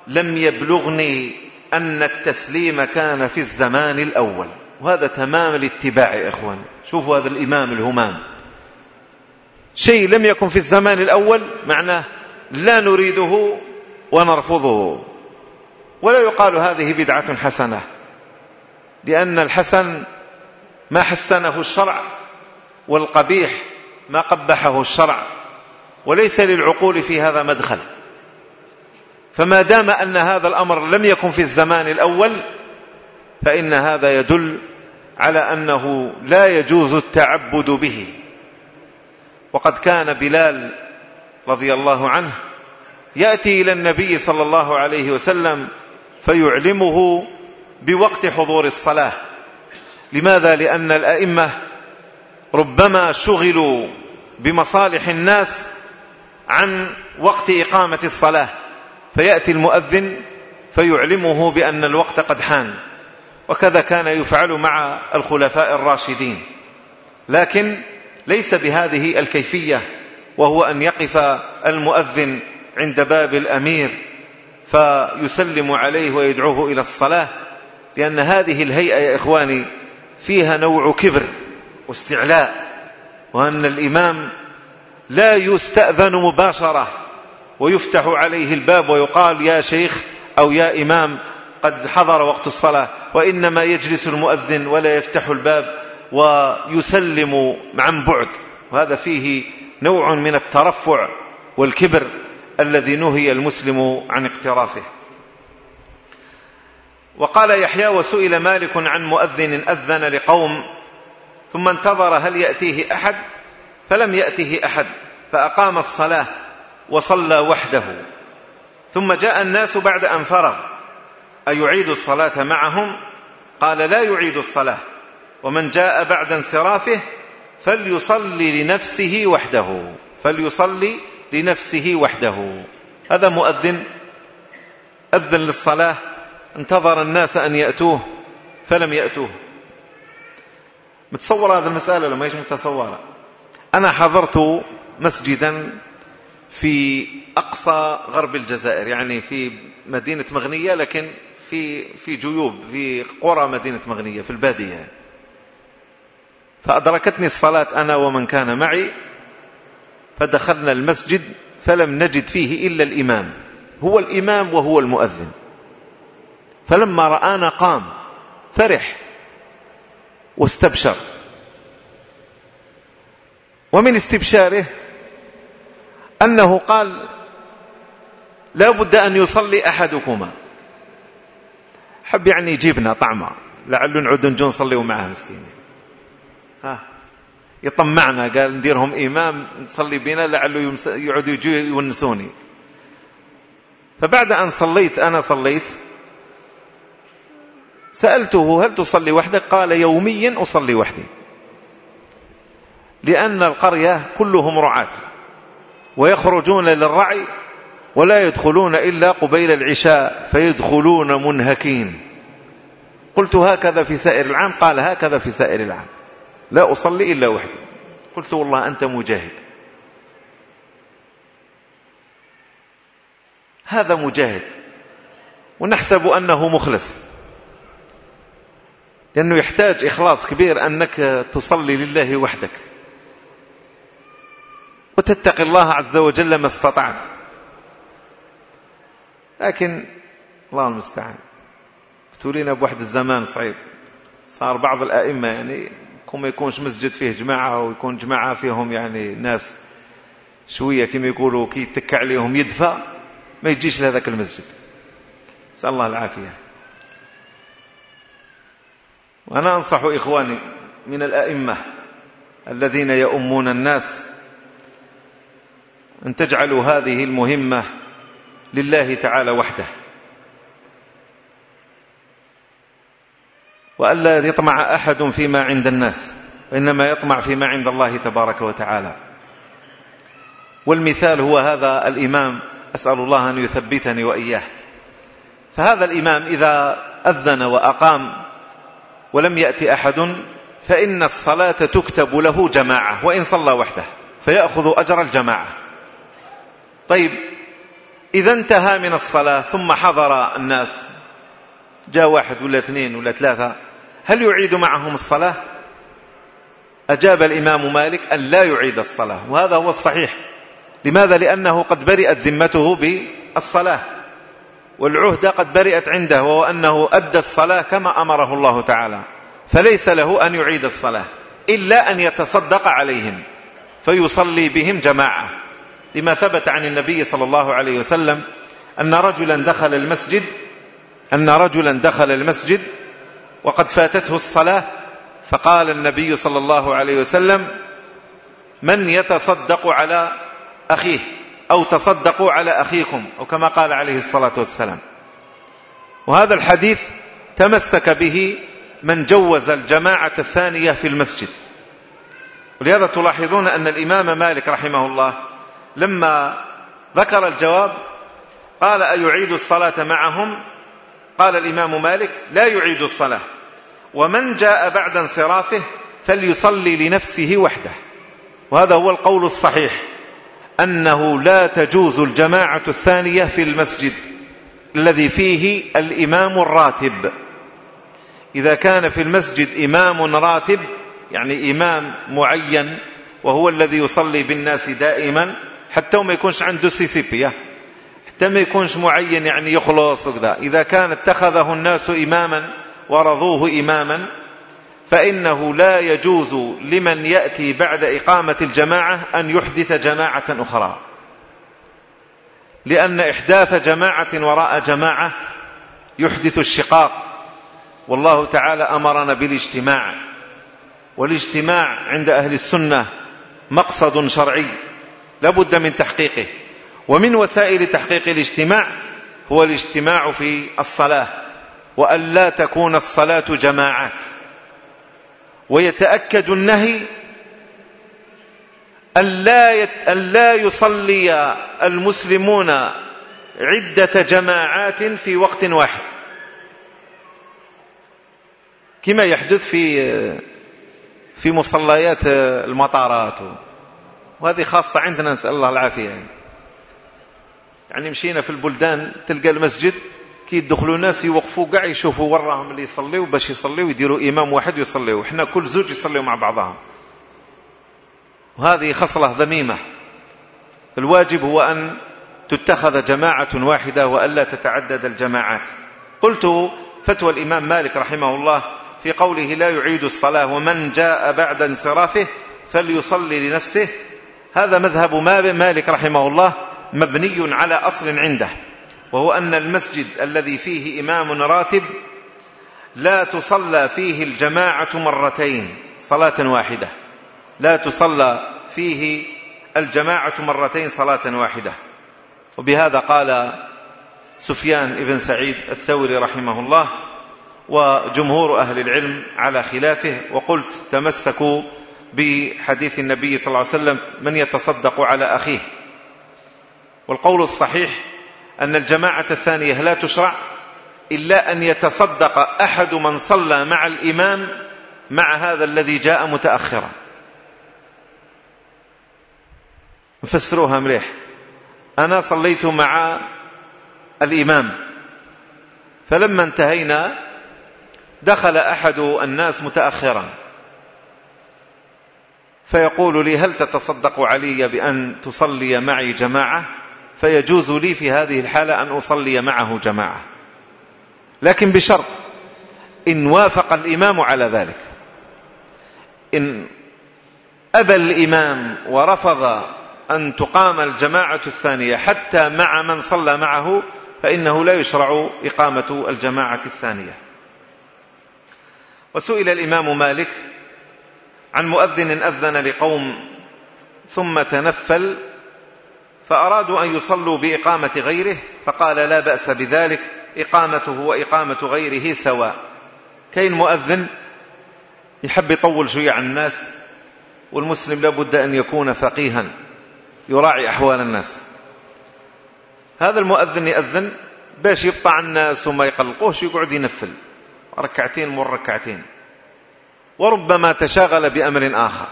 لم يبلغني أن التسليم كان في الزمان الأول. وهذا تمام الاتباع يا إخوان. شوفوا هذا الإمام الهمام. شيء لم يكن في الزمان الأول معناه لا نريده ونرفضه. ولا يقال هذه بدعة حسنة لأن الحسن ما حسنه الشرع والقبيح ما قبحه الشرع وليس للعقول في هذا مدخل. فما دام أن هذا الأمر لم يكن في الزمان الأول فإن هذا يدل على أنه لا يجوز التعبد به. وقد كان بلال رضي الله عنه يأتي إلى النبي صلى الله عليه وسلم فيعلمه بوقت حضور الصلاة. لماذا؟ لأن الأئمة ربما شغلوا بمصالح الناس عن وقت إقامة الصلاة. فيأتي المؤذن فيعلمه بأن الوقت قد حان. وكذا كان يفعل مع الخلفاء الراشدين. لكن ليس بهذه الكيفية وهو أن يقف المؤذن عند باب الأمير. فيسلم عليه ويدعوه إلى الصلاة لأن هذه الهيئة يا إخواني فيها نوع كبر واستعلاء وأن الإمام لا يستأذن مباشرة ويفتح عليه الباب ويقال يا شيخ أو يا إمام قد حضر وقت الصلاة وإنما يجلس المؤذن ولا يفتح الباب ويسلم عن بعد وهذا فيه نوع من الترفع والكبر. الذي نهي المسلم عن اقترافه. وقال يحيى وسئل مالك عن مؤذن أذن لقوم ثم انتظر هل يأتيه أحد؟ فلم يأته أحد فأقام الصلاة وصلى وحده. ثم جاء الناس بعد أن فرغ أيعيد الصلاة معهم؟ قال لا يعيد الصلاة ومن جاء بعد انصرافه فليصلي لنفسه وحده فليصلي لنفسه وحده. هذا مؤذن أذن للصلاة انتظر الناس أن يأتوه فلم يأتوه. متصور هذه المسألة لما يجب متصورة أنا حضرت مسجدا في أقصى غرب الجزائر يعني في مدينة مغنية لكن في في جيوب في قرى مدينة مغنية في البادية. فأدركتني الصلاة أنا ومن كان معي فدخلنا المسجد فلم نجد فيه إلا الإمام. هو الإمام وهو المؤذن. فلما رآنا قام فرح واستبشر. ومن استبشاره أنه قال لا بد أن يصلي أحدكما. حب يعني يجيبنا طعمه لعل نعود نجون صليوا معه مسكين ها. يطمعنا. قال نديرهم إمام نصلي بنا لعله يقعدوا يجي يونسوني. فبعد أن صليت أنا صليت. سألته هل تصلي وحدك؟ قال يوميا أصلي وحدي. لأن القرية كلهم رعاة. ويخرجون للرعي ولا يدخلون إلا قبيل العشاء فيدخلون منهكين. قلت هكذا في سائر العام؟ قال هكذا في سائر العام. لا أصلي إلا وحدي. قلت والله أنت مجاهد. هذا مجاهد. ونحسب أنه مخلص. لأنه يحتاج إخلاص كبير أنك تصلي لله وحدك. وتتقي الله عز وجل ما استطعت. لكن الله المستعان. ابتلينا بواحد الزمان صعيب. صار بعض الأئمة يعني كما ما يكونش مسجد فيه جماعة ويكون جماعة فيهم يعني ناس شوية كما يقولوا كي يتكع عليهم يدفع ما يجيش لهذاك المسجد. نسأل الله العافية. وأنا أنصح إخواني من الأئمة الذين يؤمون الناس أن تجعلوا هذه المهمة لله تعالى وحده. وألا يطمع أحد فيما عند الناس وإنما يطمع فيما عند الله تبارك وتعالى. والمثال هو هذا الإمام أسأل الله أن يثبتني وإياه. فهذا الإمام إذا أذن وأقام ولم يأتي أحد فإن الصلاة تكتب له جماعة وإن صلى وحده فيأخذ أجر الجماعة. طيب إذا انتهى من الصلاة ثم حضر الناس جاء واحد ولا اثنين ولا ثلاثة هل يعيد معهم الصلاة؟ أجاب الإمام مالك أن لا يعيد الصلاة وهذا هو الصحيح. لماذا؟ لأنه قد برئت ذمته بالصلاة والعهدة قد برئت عنده وهو أنه أدى الصلاة كما أمره الله تعالى فليس له أن يعيد الصلاة إلا أن يتصدق عليهم فيصلي بهم جماعة. لما ثبت عن النبي صلى الله عليه وسلم أن رجلا دخل المسجد أن رجلا دخل المسجد وقد فاتته الصلاة فقال النبي صلى الله عليه وسلم من يتصدق على أخيه أو تصدقوا على أخيكم؟ أو كما قال عليه الصلاة والسلام. وهذا الحديث تمسك به من جوز الجماعة الثانية في المسجد. ولهذا تلاحظون أن الإمام مالك رحمه الله لما ذكر الجواب قال أيعيد الصلاة معهم؟ قال الإمام مالك لا يعيد الصلاة. ومن جاء بعد انصرافه فليصلي لنفسه وحده. وهذا هو القول الصحيح. أنه لا تجوز الجماعة الثانية في المسجد الذي فيه الإمام الراتب. إذا كان في المسجد إمام راتب يعني إمام معين وهو الذي يصلي بالناس دائما حتى وما يكونش عنده سيسيبيا ما يكونش معين يعني يخلص وكذا إذا كان اتخذه الناس إماما ورضوه إماما فإنه لا يجوز لمن يأتي بعد إقامة الجماعة أن يحدث جماعة أخرى. لأن إحداث جماعة وراء جماعة يحدث الشقاق. والله تعالى أمرنا بالاجتماع. والاجتماع عند أهل السنة مقصد شرعي. لابد من تحقيقه. ومن وسائل تحقيق الاجتماع هو الاجتماع في الصلاة وأن لا تكون الصلاة جماعة. ويتأكد النهي أن لا يصلي المسلمون عدة جماعات في وقت واحد. كما يحدث في في مصليات المطارات. وهذه خاصة عندنا نسأل الله العافية. يعني. يعني مشينا في البلدان تلقى المسجد كي يدخلوا ناس يوقفوا كاع يشوفوا وراهم اللي يصليوا باش يصليوا يديروا إمام واحد ويصليوا. وحنا كل زوج يصليوا مع بعضهم. وهذه خصلة ذميمة. الواجب هو أن تتخذ جماعة واحدة وألا تتعدد الجماعات. قلت فتوى الإمام مالك رحمه الله في قوله لا يعيد الصلاة ومن جاء بعد انصرافه فليصلي لنفسه. هذا مذهب مالك رحمه الله. مبني على أصل عنده وهو أن المسجد الذي فيه إمام راتب لا تصلى فيه الجماعة مرتين صلاة واحدة. لا تصلى فيه الجماعة مرتين صلاة واحدة. وبهذا قال سفيان بن سعيد الثوري رحمه الله وجمهور أهل العلم على خلافه وقلت تمسكوا بحديث النبي صلى الله عليه وسلم من يتصدق على أخيه. والقول الصحيح أن الجماعة الثانية لا تشرع إلا أن يتصدق أحد من صلى مع الإمام مع هذا الذي جاء متأخرا. نفسروها مليح. أنا صليت مع الإمام. فلما انتهينا دخل أحد الناس متأخرا. فيقول لي هل تتصدق علي بأن تصلي معي جماعة؟ فيجوز لي في هذه الحالة أن أصلي معه جماعة. لكن بشرط إن وافق الإمام على ذلك. إن أبى الإمام ورفض أن تقام الجماعة الثانية حتى مع من صلى معه فإنه لا يشرع إقامة الجماعة الثانية. وسئل الإمام مالك عن مؤذن أذن لقوم ثم تنفل فأرادوا أن يصلوا بإقامة غيره فقال لا بأس بذلك إقامته وإقامة غيره سواء. كاين مؤذن يحب يطول شوية عن الناس والمسلم لابد أن يكون فقيها يراعي أحوال الناس. هذا المؤذن يأذن باش يقطع الناس وما يقلقوش يقعد ينفل. ركعتين مر ركعتين. وربما تشاغل بأمر آخر.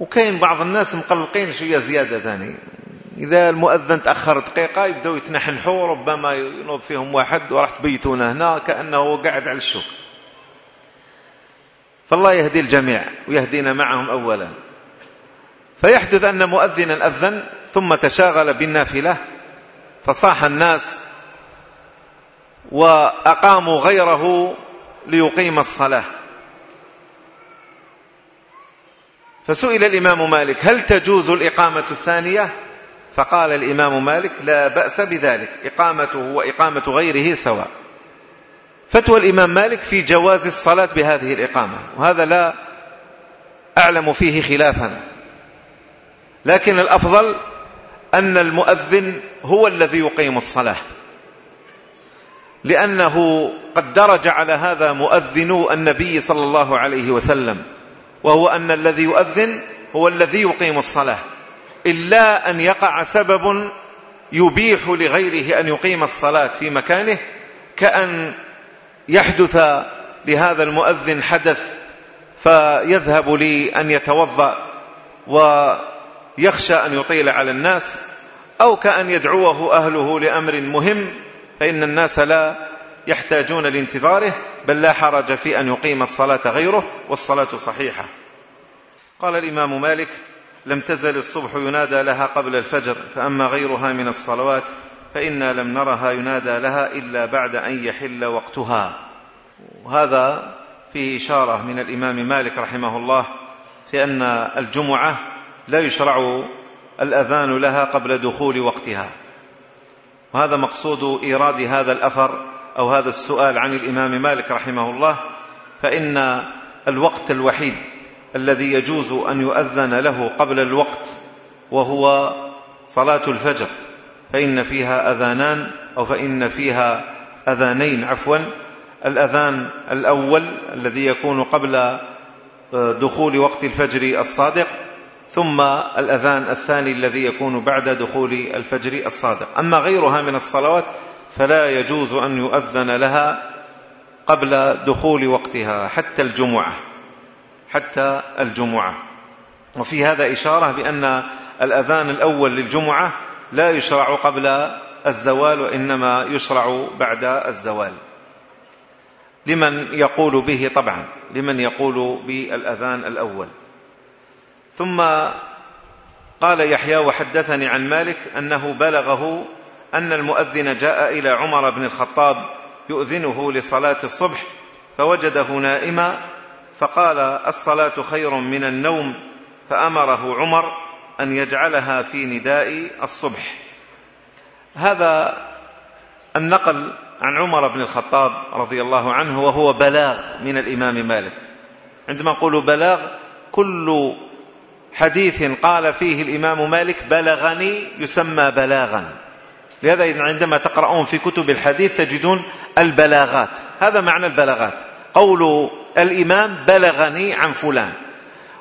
وكاين بعض الناس مقلقين شوية زيادة ثاني. إذا المؤذن تأخر دقيقة يبداو يتنحنحوا ربما ينوض فيهم واحد وراح تبيتونا هنا كأنه قاعد على الشوك. فالله يهدي الجميع ويهدينا معهم اولا. فيحدث أن مؤذنا أذن ثم تشاغل بالنافلة فصاح الناس وأقاموا غيره ليقيم الصلاة. فسئل الإمام مالك هل تجوز الإقامة الثانية؟ فقال الإمام مالك لا بأس بذلك إقامته وإقامة غيره سواء. فتوى الإمام مالك في جواز الصلاة بهذه الإقامة وهذا لا أعلم فيه خلافا. لكن الأفضل أن المؤذن هو الذي يقيم الصلاة. لأنه قد درج على هذا مؤذن النبي صلى الله عليه وسلم. وهو أن الذي يؤذن هو الذي يقيم الصلاة. إلا أن يقع سبب يبيح لغيره أن يقيم الصلاة في مكانه كأن يحدث لهذا المؤذن حدث فيذهب لي أن يتوضأ ويخشى أن يطيل على الناس أو كأن يدعوه أهله لأمر مهم فإن الناس لا يحتاجون لانتظاره بل لا حرج في أن يقيم الصلاة غيره والصلاة صحيحة. قال الإمام مالك لم تزل الصبح ينادى لها قبل الفجر فأما غيرها من الصلوات فإنا لم نرها ينادى لها إلا بعد أن يحل وقتها. وهذا فيه إشارة من الإمام مالك رحمه الله في أن الجمعة لا يشرع الأذان لها قبل دخول وقتها. وهذا مقصود إيراد هذا الأثر أو هذا السؤال عن الإمام مالك رحمه الله فإن الوقت الوحيد الذي يجوز أن يؤذن له قبل الوقت وهو صلاة الفجر فإن فيها أذانان أو فإن فيها أذانين عفوا الأذان الأول الذي يكون قبل آه، دخول وقت الفجر الصادق ثم الأذان الثاني الذي يكون بعد دخول الفجر الصادق. أما غيرها من الصلوات فلا يجوز أن يؤذن لها قبل دخول وقتها حتى الجمعة. حتى الجمعة. وفي هذا إشارة بأن الأذان الأول للجمعة لا يشرع قبل الزوال وإنما يشرع بعد الزوال. لمن يقول به طبعا. لمن يقول بالأذان الأول. ثم قال يحيى وحدثني عن مالك أنه بلغه أن المؤذن جاء إلى عمر بن الخطاب يؤذنه لصلاة الصبح فوجده نائما فقال الصلاة خير من النوم فأمره عمر أن يجعلها في نداء الصبح. هذا النقل عن عمر بن الخطاب رضي الله عنه وهو بلاغ من الإمام مالك. عندما نقول بلاغ كل حديث قال فيه الإمام مالك بلغني يسمى بلاغا. لهذا عندما تقرؤون في كتب الحديث تجدون البلاغات. هذا معنى البلاغات. قول الإمام بلغني عن فلان.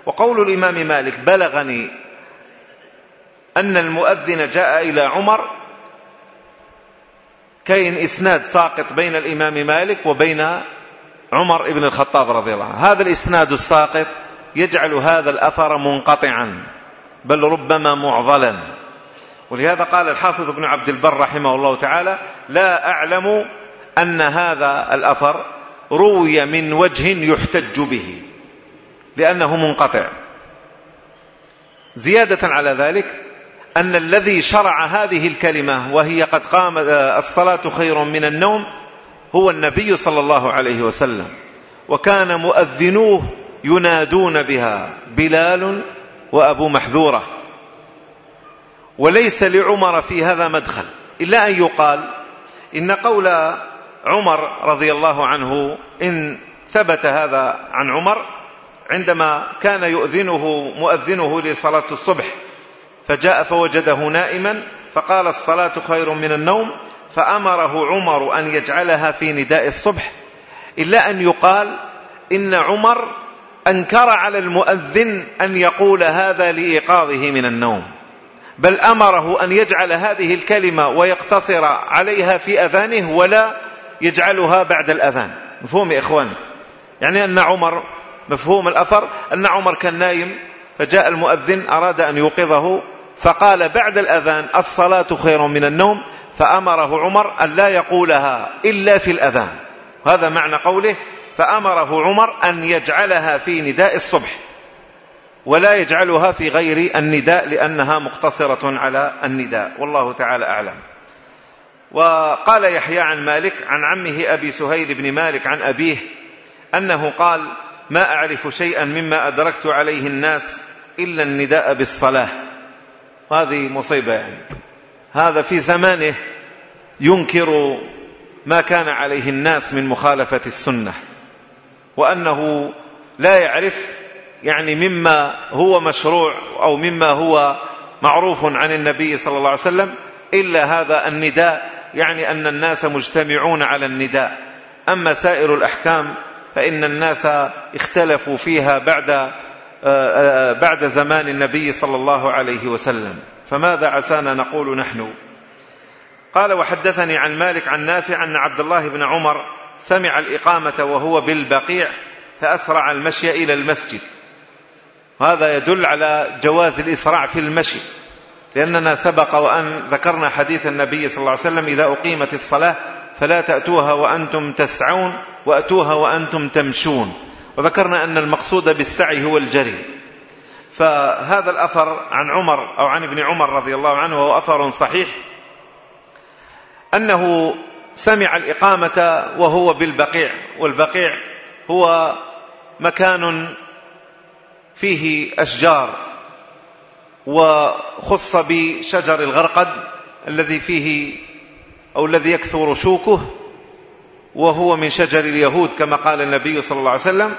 وقول الإمام مالك بلغني أن المؤذن جاء إلى عمر كين إسناد ساقط بين الإمام مالك وبين عمر بن الخطاب رضي الله عنه. هذا الإسناد الساقط يجعل هذا الأثر منقطعا بل ربما معضلا. ولهذا قال الحافظ ابن عبد البر رحمه الله تعالى لا أعلم أن هذا الأثر روي من وجه يحتج به لأنه منقطع. زيادة على ذلك أن الذي شرع هذه الكلمة وهي قد قام الصلاة خير من النوم هو النبي صلى الله عليه وسلم وكان مؤذنوه ينادون بها بلال وأبو محذورة. وليس لعمر في هذا مدخل إلا أن يقال إن قول عمر رضي الله عنه إن ثبت هذا عن عمر عندما كان يؤذنه مؤذنه لصلاة الصبح فجاء فوجده نائما فقال الصلاة خير من النوم فأمره عمر أن يجعلها في نداء الصبح إلا أن يقال إن عمر أنكر على المؤذن أن يقول هذا لإيقاظه من النوم بل أمره أن يجعل هذه الكلمة ويقتصر عليها في أذانه ولا يجعلها بعد الأذان. مفهوم يا إخواني؟ يعني أن عمر مفهوم الأثر أن عمر كان نايم فجاء المؤذن أراد أن يوقظه فقال بعد الأذان الصلاة خير من النوم فأمره عمر أن لا يقولها إلا في الأذان. هذا معنى قوله فأمره عمر أن يجعلها في نداء الصبح. ولا يجعلها في غير النداء لأنها مقتصرة على النداء. والله تعالى أعلم. وقال يحيى عن مالك عن عمه أبي سهيل بن مالك عن أبيه أنه قال ما أعرف شيئا مما أدركت عليه الناس إلا النداء بالصلاة. هذه مصيبة يعني. هذا في زمانه ينكر ما كان عليه الناس من مخالفة السنة وأنه لا يعرف يعني مما هو مشروع أو مما هو معروف عن النبي صلى الله عليه وسلم إلا هذا النداء يعني أن الناس مجتمعون على النداء. أما سائر الأحكام فإن الناس اختلفوا فيها بعد بعد زمان النبي صلى الله عليه وسلم. فماذا عسانا نقول نحن؟ قال وحدثني عن مالك عن نافع أن عبد الله بن عمر سمع الإقامة وهو بالبقيع فأسرع المشي إلى المسجد. هذا يدل على جواز الإسراع في المشي لأننا سبق وأن ذكرنا حديث النبي صلى الله عليه وسلم إذا أقيمت الصلاة فلا تأتوها وأنتم تسعون وأتوها وأنتم تمشون. وذكرنا أن المقصود بالسعي هو الجري. فهذا الأثر عن عمر أو عن ابن عمر رضي الله عنه وهو أثر صحيح أنه سمع الإقامة وهو بالبقيع والبقيع هو مكان فيه أشجار وخص بشجر الغرقد الذي فيه أو الذي يكثر شوكه وهو من شجر اليهود كما قال النبي صلى الله عليه وسلم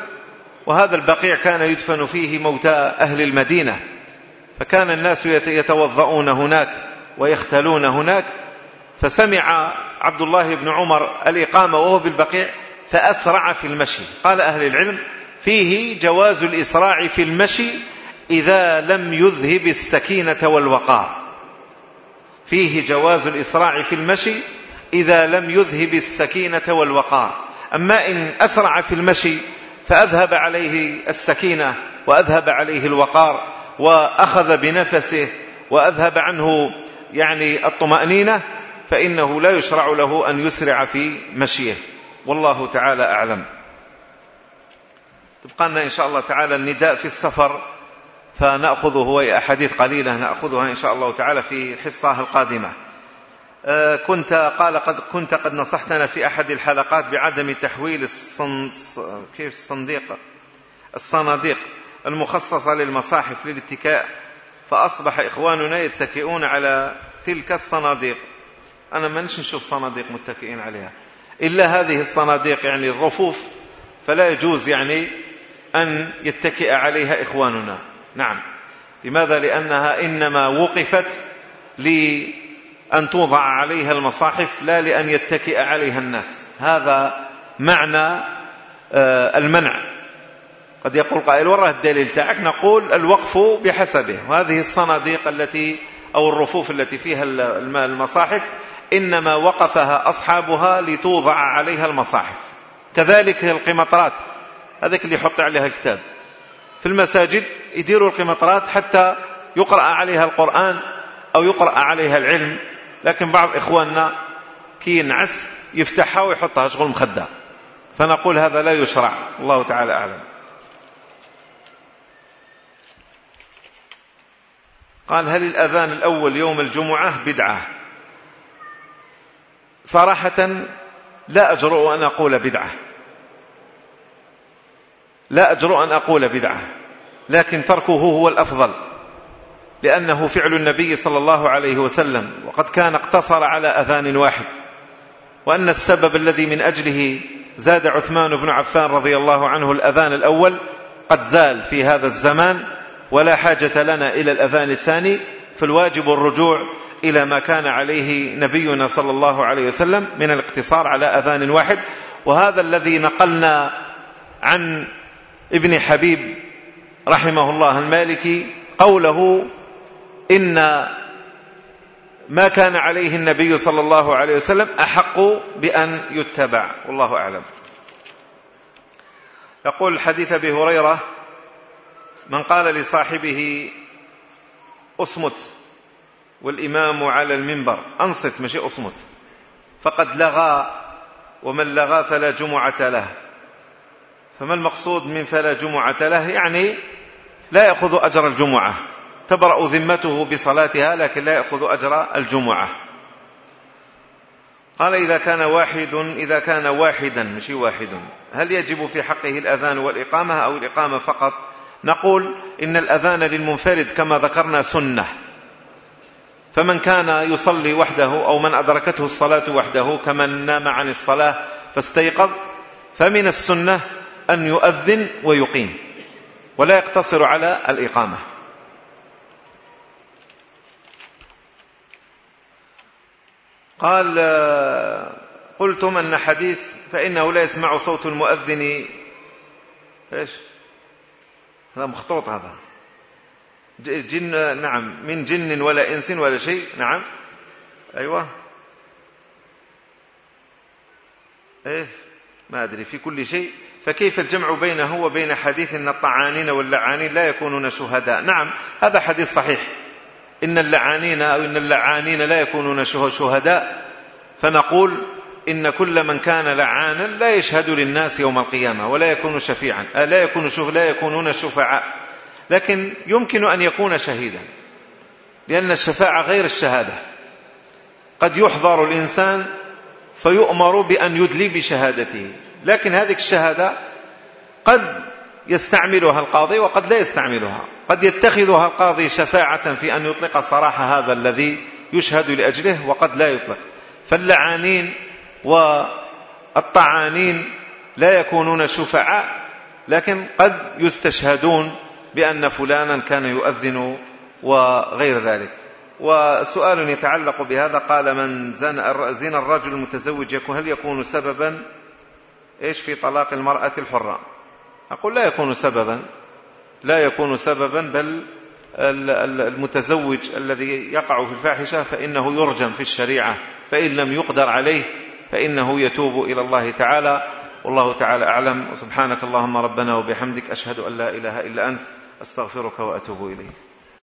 وهذا البقيع كان يدفن فيه موتى أهل المدينة فكان الناس يتوضؤون هناك ويختلون هناك فسمع عبد الله بن عمر الإقامة وهو بالبقيع فأسرع في المشي قال أهل العلم فيه جواز الإسراع في المشي إذا لم يذهب السكينة والوقار فيه جواز الإسراع في المشي إذا لم يذهب السكينة والوقار أما إن أسرع في المشي فأذهب عليه السكينة وأذهب عليه الوقار وأخذ بنفسه وأذهب عنه يعني الطمأنينة فإنه لا يشرع له أن يسرع في مشيه والله تعالى أعلم. تبقى لنا إن شاء الله تعالى النداء في السفر فنأخذه هو أحاديث قليلة نأخذها إن شاء الله تعالى في حصة القادمة. آه، كنت قال قد كنت قد نصحتنا في أحد الحلقات بعدم تحويل الصن... كيف الصنديق؟ الصناديق المخصصة للمصاحف للاتكاء فأصبح إخواننا يتكئون على تلك الصناديق. أنا ما نشوف صناديق متكئين عليها. إلا هذه الصناديق يعني الرفوف فلا يجوز يعني أن يتكئ عليها إخواننا. نعم. لماذا؟ لأنها إنما وقفت لأن توضع عليها المصاحف لا لأن يتكئ عليها الناس. هذا معنى آه، المنع. قد يقول قائل وره الدليل تاعك نقول الوقف بحسبه. وهذه الصناديق التي أو الرفوف التي فيها المصاحف إنما وقفها أصحابها لتوضع عليها المصاحف. كذلك القمطرات. هذاك اللي يحط عليها الكتاب. في المساجد يديروا القمطرات حتى يقرأ عليها القرآن أو يقرأ عليها العلم. لكن بعض إخواننا كي ينعس يفتحها ويحطها شغل مخدة. فنقول هذا لا يشرع. الله تعالى أعلم. قال هل الأذان الأول يوم الجمعة بدعة؟ صراحة لا أجرؤ أن أقول بدعة. لا أجرؤ أن أقول بدعة. لكن تركه هو الأفضل. لأنه فعل النبي صلى الله عليه وسلم. وقد كان اقتصر على أذان واحد. وأن السبب الذي من أجله زاد عثمان بن عفان رضي الله عنه الأذان الأول قد زال في هذا الزمان. ولا حاجة لنا إلى الأذان الثاني. فالواجب الرجوع إلى ما كان عليه نبينا صلى الله عليه وسلم من الاقتصار على أذان واحد. وهذا الذي نقلنا عن ابن حبيب رحمه الله المالكي قوله إن ما كان عليه النبي صلى الله عليه وسلم أحق بأن يتبع والله أعلم. يقول الحديث أبي هريرة من قال لصاحبه أصمت والإمام على المنبر أنصت مشي أصمت فقد لغى ومن لغى فلا جمعة له. فما المقصود من فلا جمعة له؟ يعني لا يأخذ أجر الجمعة. تبرأ ذمته بصلاتها لكن لا يأخذ أجر الجمعة. قال إذا كان واحد إذا كان واحدا مش واحد. هل يجب في حقه الأذان والإقامة أو الإقامة فقط؟ نقول إن الأذان للمنفرد كما ذكرنا سنة. فمن كان يصلي وحده أو من أدركته الصلاة وحده كمن نام عن الصلاة فاستيقظ فمن السنة أن يؤذن ويقيم. ولا يقتصر على الإقامة. قال قلتم أن حديث فإنه لا يسمع صوت المؤذن. إيش؟ هذا مخطوط هذا. جن نعم من جن ولا إنس ولا شيء. نعم. أيوة. إيه؟ ما أدري في كل شيء. فكيف الجمع بينه وبين حديث إن الطعانين واللعانين لا يكونون شهداء؟ نعم هذا حديث صحيح. إن اللعانين أو إن اللعانين لا يكونون شهداء. فنقول إن كل من كان لعانا لا يشهد للناس يوم القيامة ولا يكون شفيعا. آه، لا يكون شف لا يكونون شفعاء. لكن يمكن أن يكون شهيدا. لأن الشفاعة غير الشهادة. قد يحضر الإنسان فيؤمر بأن يدلي بشهادته. لكن هذه الشهادة قد يستعملها القاضي وقد لا يستعملها. قد يتخذها القاضي شفاعة في أن يطلق سراح هذا الذي يشهد لأجله وقد لا يطلق. فاللعانين والطعانين لا يكونون شفعاء لكن قد يستشهدون بأن فلانا كان يؤذن وغير ذلك. وسؤال يتعلق بهذا قال من زن الرجل المتزوج هل يكون سببا إيش في طلاق المرأة الحرة؟ أقول لا يكون سببا لا يكون سببا بل المتزوج الذي يقع في الفاحشة فإنه يرجم في الشريعة فإن لم يقدر عليه فإنه يتوب إلى الله تعالى. والله تعالى أعلم. وسبحانك اللهم ربنا وبحمدك أشهد أن لا إله إلا أنت أستغفرك وأتوب إليك.